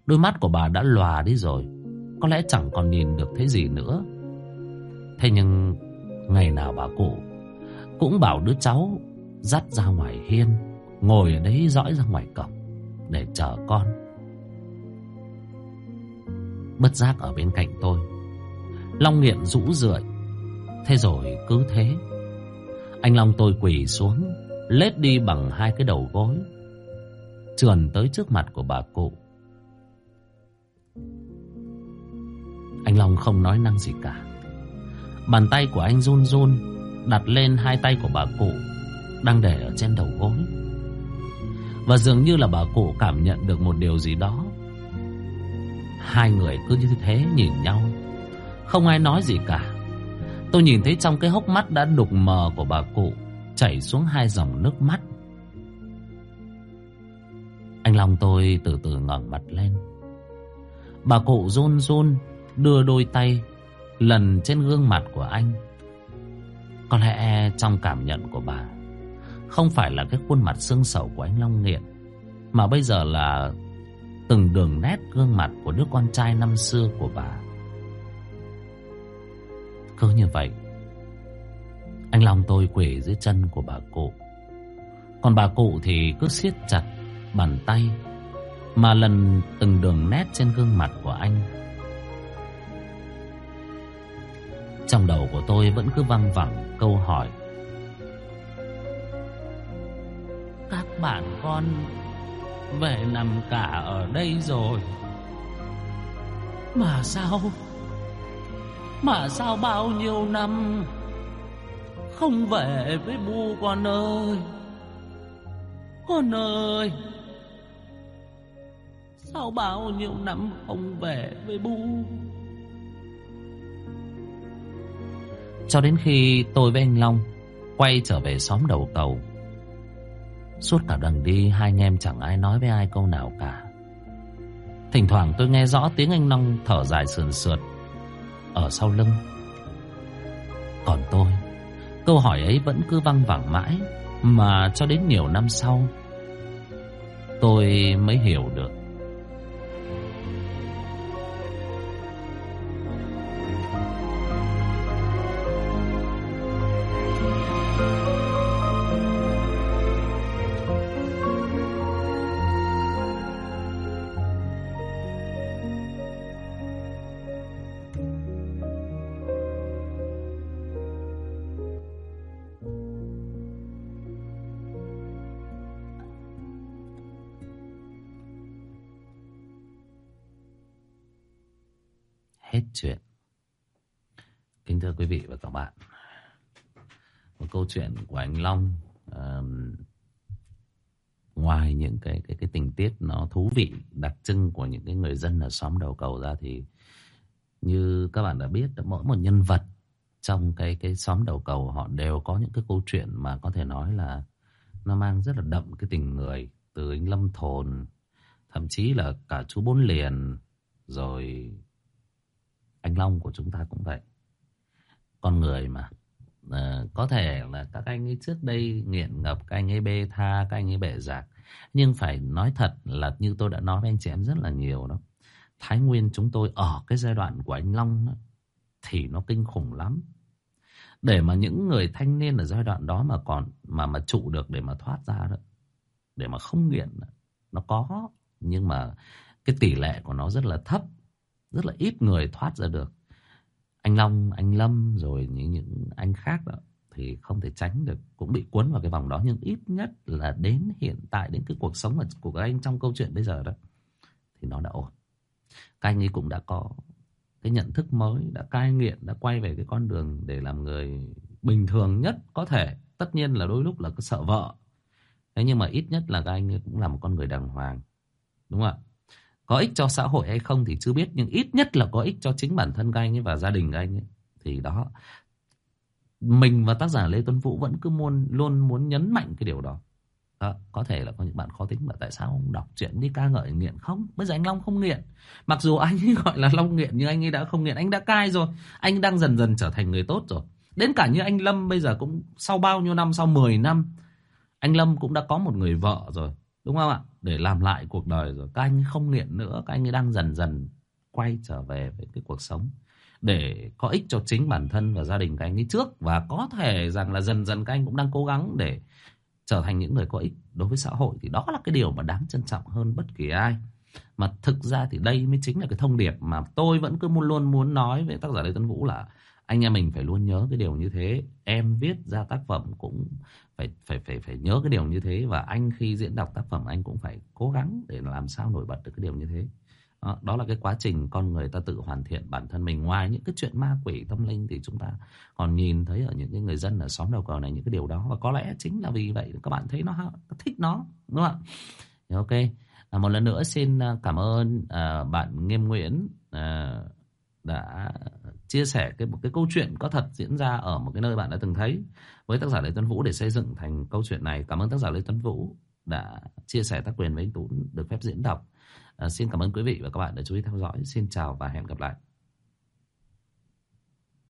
Đôi mắt của bà đã lòa đi rồi, Có lẽ chẳng còn nhìn được thế gì nữa. Thế nhưng Ngày nào bà cụ Cũng bảo đứa cháu Dắt ra ngoài hiên, Ngồi ở đấy dõi ra ngoài cổng Để chờ con. Bất giác ở bên cạnh tôi, Long nghiện rũ rượi. Thế rồi cứ thế. Anh Long tôi quỳ xuống, Lết đi bằng hai cái đầu gối, Trườn tới trước mặt của bà cụ. Anh Long không nói năng gì cả. Bàn tay của anh run run, Đặt lên hai tay của bà cụ, Đang để ở trên đầu gối. Và dường như là bà cụ cảm nhận được một điều gì đó. Hai người cứ như thế nhìn nhau, Không ai nói gì cả. Tôi nhìn thấy trong cái hốc mắt đã đục mờ của bà cụ Chảy xuống hai dòng nước mắt. Anh Long tôi từ từ ngẩng mặt lên. Bà cụ run run Đưa đôi tay Lần trên gương mặt của anh. Có lẽ trong cảm nhận của bà, Không phải là cái khuôn mặt xương sầu của anh Long Nghiện, Mà bây giờ là Từng đường nét gương mặt của đứa con trai năm xưa của bà. Cứ như vậy, Anh Long tôi quỳ dưới chân của bà cụ. Còn bà cụ thì cứ siết chặt bàn tay Mà lần từng đường nét trên gương mặt của anh. Trong đầu của tôi vẫn cứ văng vẳng câu hỏi, Các bạn con về nằm cả ở đây rồi, Mà sao mà sao bao nhiêu năm Không về với bu con ơi? Con ơi, Sao bao nhiêu năm không về với bu Cho đến khi tôi với anh Long Quay trở về xóm đầu cầu, Suốt cả đường đi Hai anh em chẳng ai nói với ai câu nào cả. Thỉnh thoảng tôi nghe rõ tiếng anh Long thở dài sườn sượt. Ở sau lưng. Còn tôi, Câu hỏi ấy vẫn cứ văng vẳng mãi, Mà cho đến nhiều năm sau, Tôi mới hiểu được chuyện. Kính thưa quý vị và các bạn, một câu chuyện của anh Long uh, ngoài những cái cái cái tình tiết nó thú vị đặc trưng của những cái người dân ở xóm đầu cầu ra thì như các bạn đã biết mỗi một nhân vật trong cái cái xóm đầu cầu họ đều có những cái câu chuyện mà có thể nói là nó mang rất là đậm cái tình người từ anh Lâm Thồn thậm chí là cả chú Bốn Liền rồi anh Long của chúng ta cũng vậy. Con người mà à, có thể là các anh ấy trước đây nghiện ngập các anh ấy bê tha các anh ấy bể giặc nhưng phải nói thật là như tôi đã nói với anh chị em rất là nhiều đó. Thái Nguyên chúng tôi ở cái giai đoạn của anh Long đó, thì nó kinh khủng lắm. Để mà những người thanh niên ở giai đoạn đó mà còn mà mà trụ được để mà thoát ra đó để mà không nghiện nó có nhưng mà cái tỷ lệ của nó rất là thấp rất là ít người thoát ra được. Anh Long, anh Lâm, rồi những những anh khác đó, thì không thể tránh được, cũng bị cuốn vào cái vòng đó. Nhưng ít nhất là đến hiện tại, đến cái cuộc sống của các anh trong câu chuyện bây giờ đó, thì nó đã ổn. Các anh ấy cũng đã có cái nhận thức mới, đã cai nghiện, đã quay về cái con đường để làm người bình thường nhất có thể. Tất nhiên là đôi lúc là có sợ vợ. Thế nhưng mà ít nhất là các anh ấy cũng là một con người đàng hoàng, đúng không ạ? Có ích cho xã hội hay không thì chưa biết nhưng ít nhất là có ích cho chính bản thân các anh ấy và gia đình các anh ấy. Thì đó mình và tác giả Lê Tuấn Vũ vẫn cứ muốn luôn muốn nhấn mạnh cái điều đó. À, có thể là có những bạn khó tính mà tại sao ông đọc chuyện đi ca ngợi nghiện không? Bây giờ anh Long không nghiện. Mặc dù anh ấy gọi là Long nghiện nhưng anh ấy đã không nghiện anh đã cai rồi. Anh đang dần dần trở thành người tốt rồi. Đến cả như anh Lâm bây giờ cũng sau bao nhiêu năm sau 10 năm anh Lâm cũng đã có một người vợ rồi đúng không ạ? Để làm lại cuộc đời rồi. Các anh không nghiện nữa, các anh ấy đang dần dần quay trở về với cái cuộc sống. Để có ích cho chính bản thân và gia đình các anh ấy trước. Và có thể rằng là dần dần các anh cũng đang cố gắng để trở thành những người có ích đối với xã hội. Thì đó là cái điều mà đáng trân trọng hơn bất kỳ ai. Mà thực ra thì đây mới chính là cái thông điệp mà tôi vẫn cứ muốn luôn muốn nói với tác giả Lê Tuấn Vũ là anh em mình phải luôn nhớ cái điều như thế. Em viết ra tác phẩm cũng phải phải phải phải nhớ cái điều như thế. Và anh khi diễn đọc tác phẩm anh cũng phải cố gắng để làm sao nổi bật được cái điều như thế. Đó, đó là cái quá trình con người ta tự hoàn thiện bản thân mình. Ngoài những cái chuyện ma quỷ tâm linh thì chúng ta còn nhìn thấy ở những cái người dân ở xóm đầu cầu này những cái điều đó. Và có lẽ chính là vì vậy các bạn thấy nó thích nó đúng không ạ? Ok. À, một lần nữa xin à, cảm ơn à, bạn nghiêm nguyễn à, đã chia sẻ cái một cái câu chuyện có thật diễn ra ở một cái nơi bạn đã từng thấy với tác giả Lê Tuấn Vũ để xây dựng thành câu chuyện này. Cảm ơn tác giả Lê Tuấn Vũ đã chia sẻ tác quyền với anh Tú được phép diễn đọc. À, xin cảm ơn quý vị và các bạn đã chú ý theo dõi. Xin chào và hẹn gặp lại.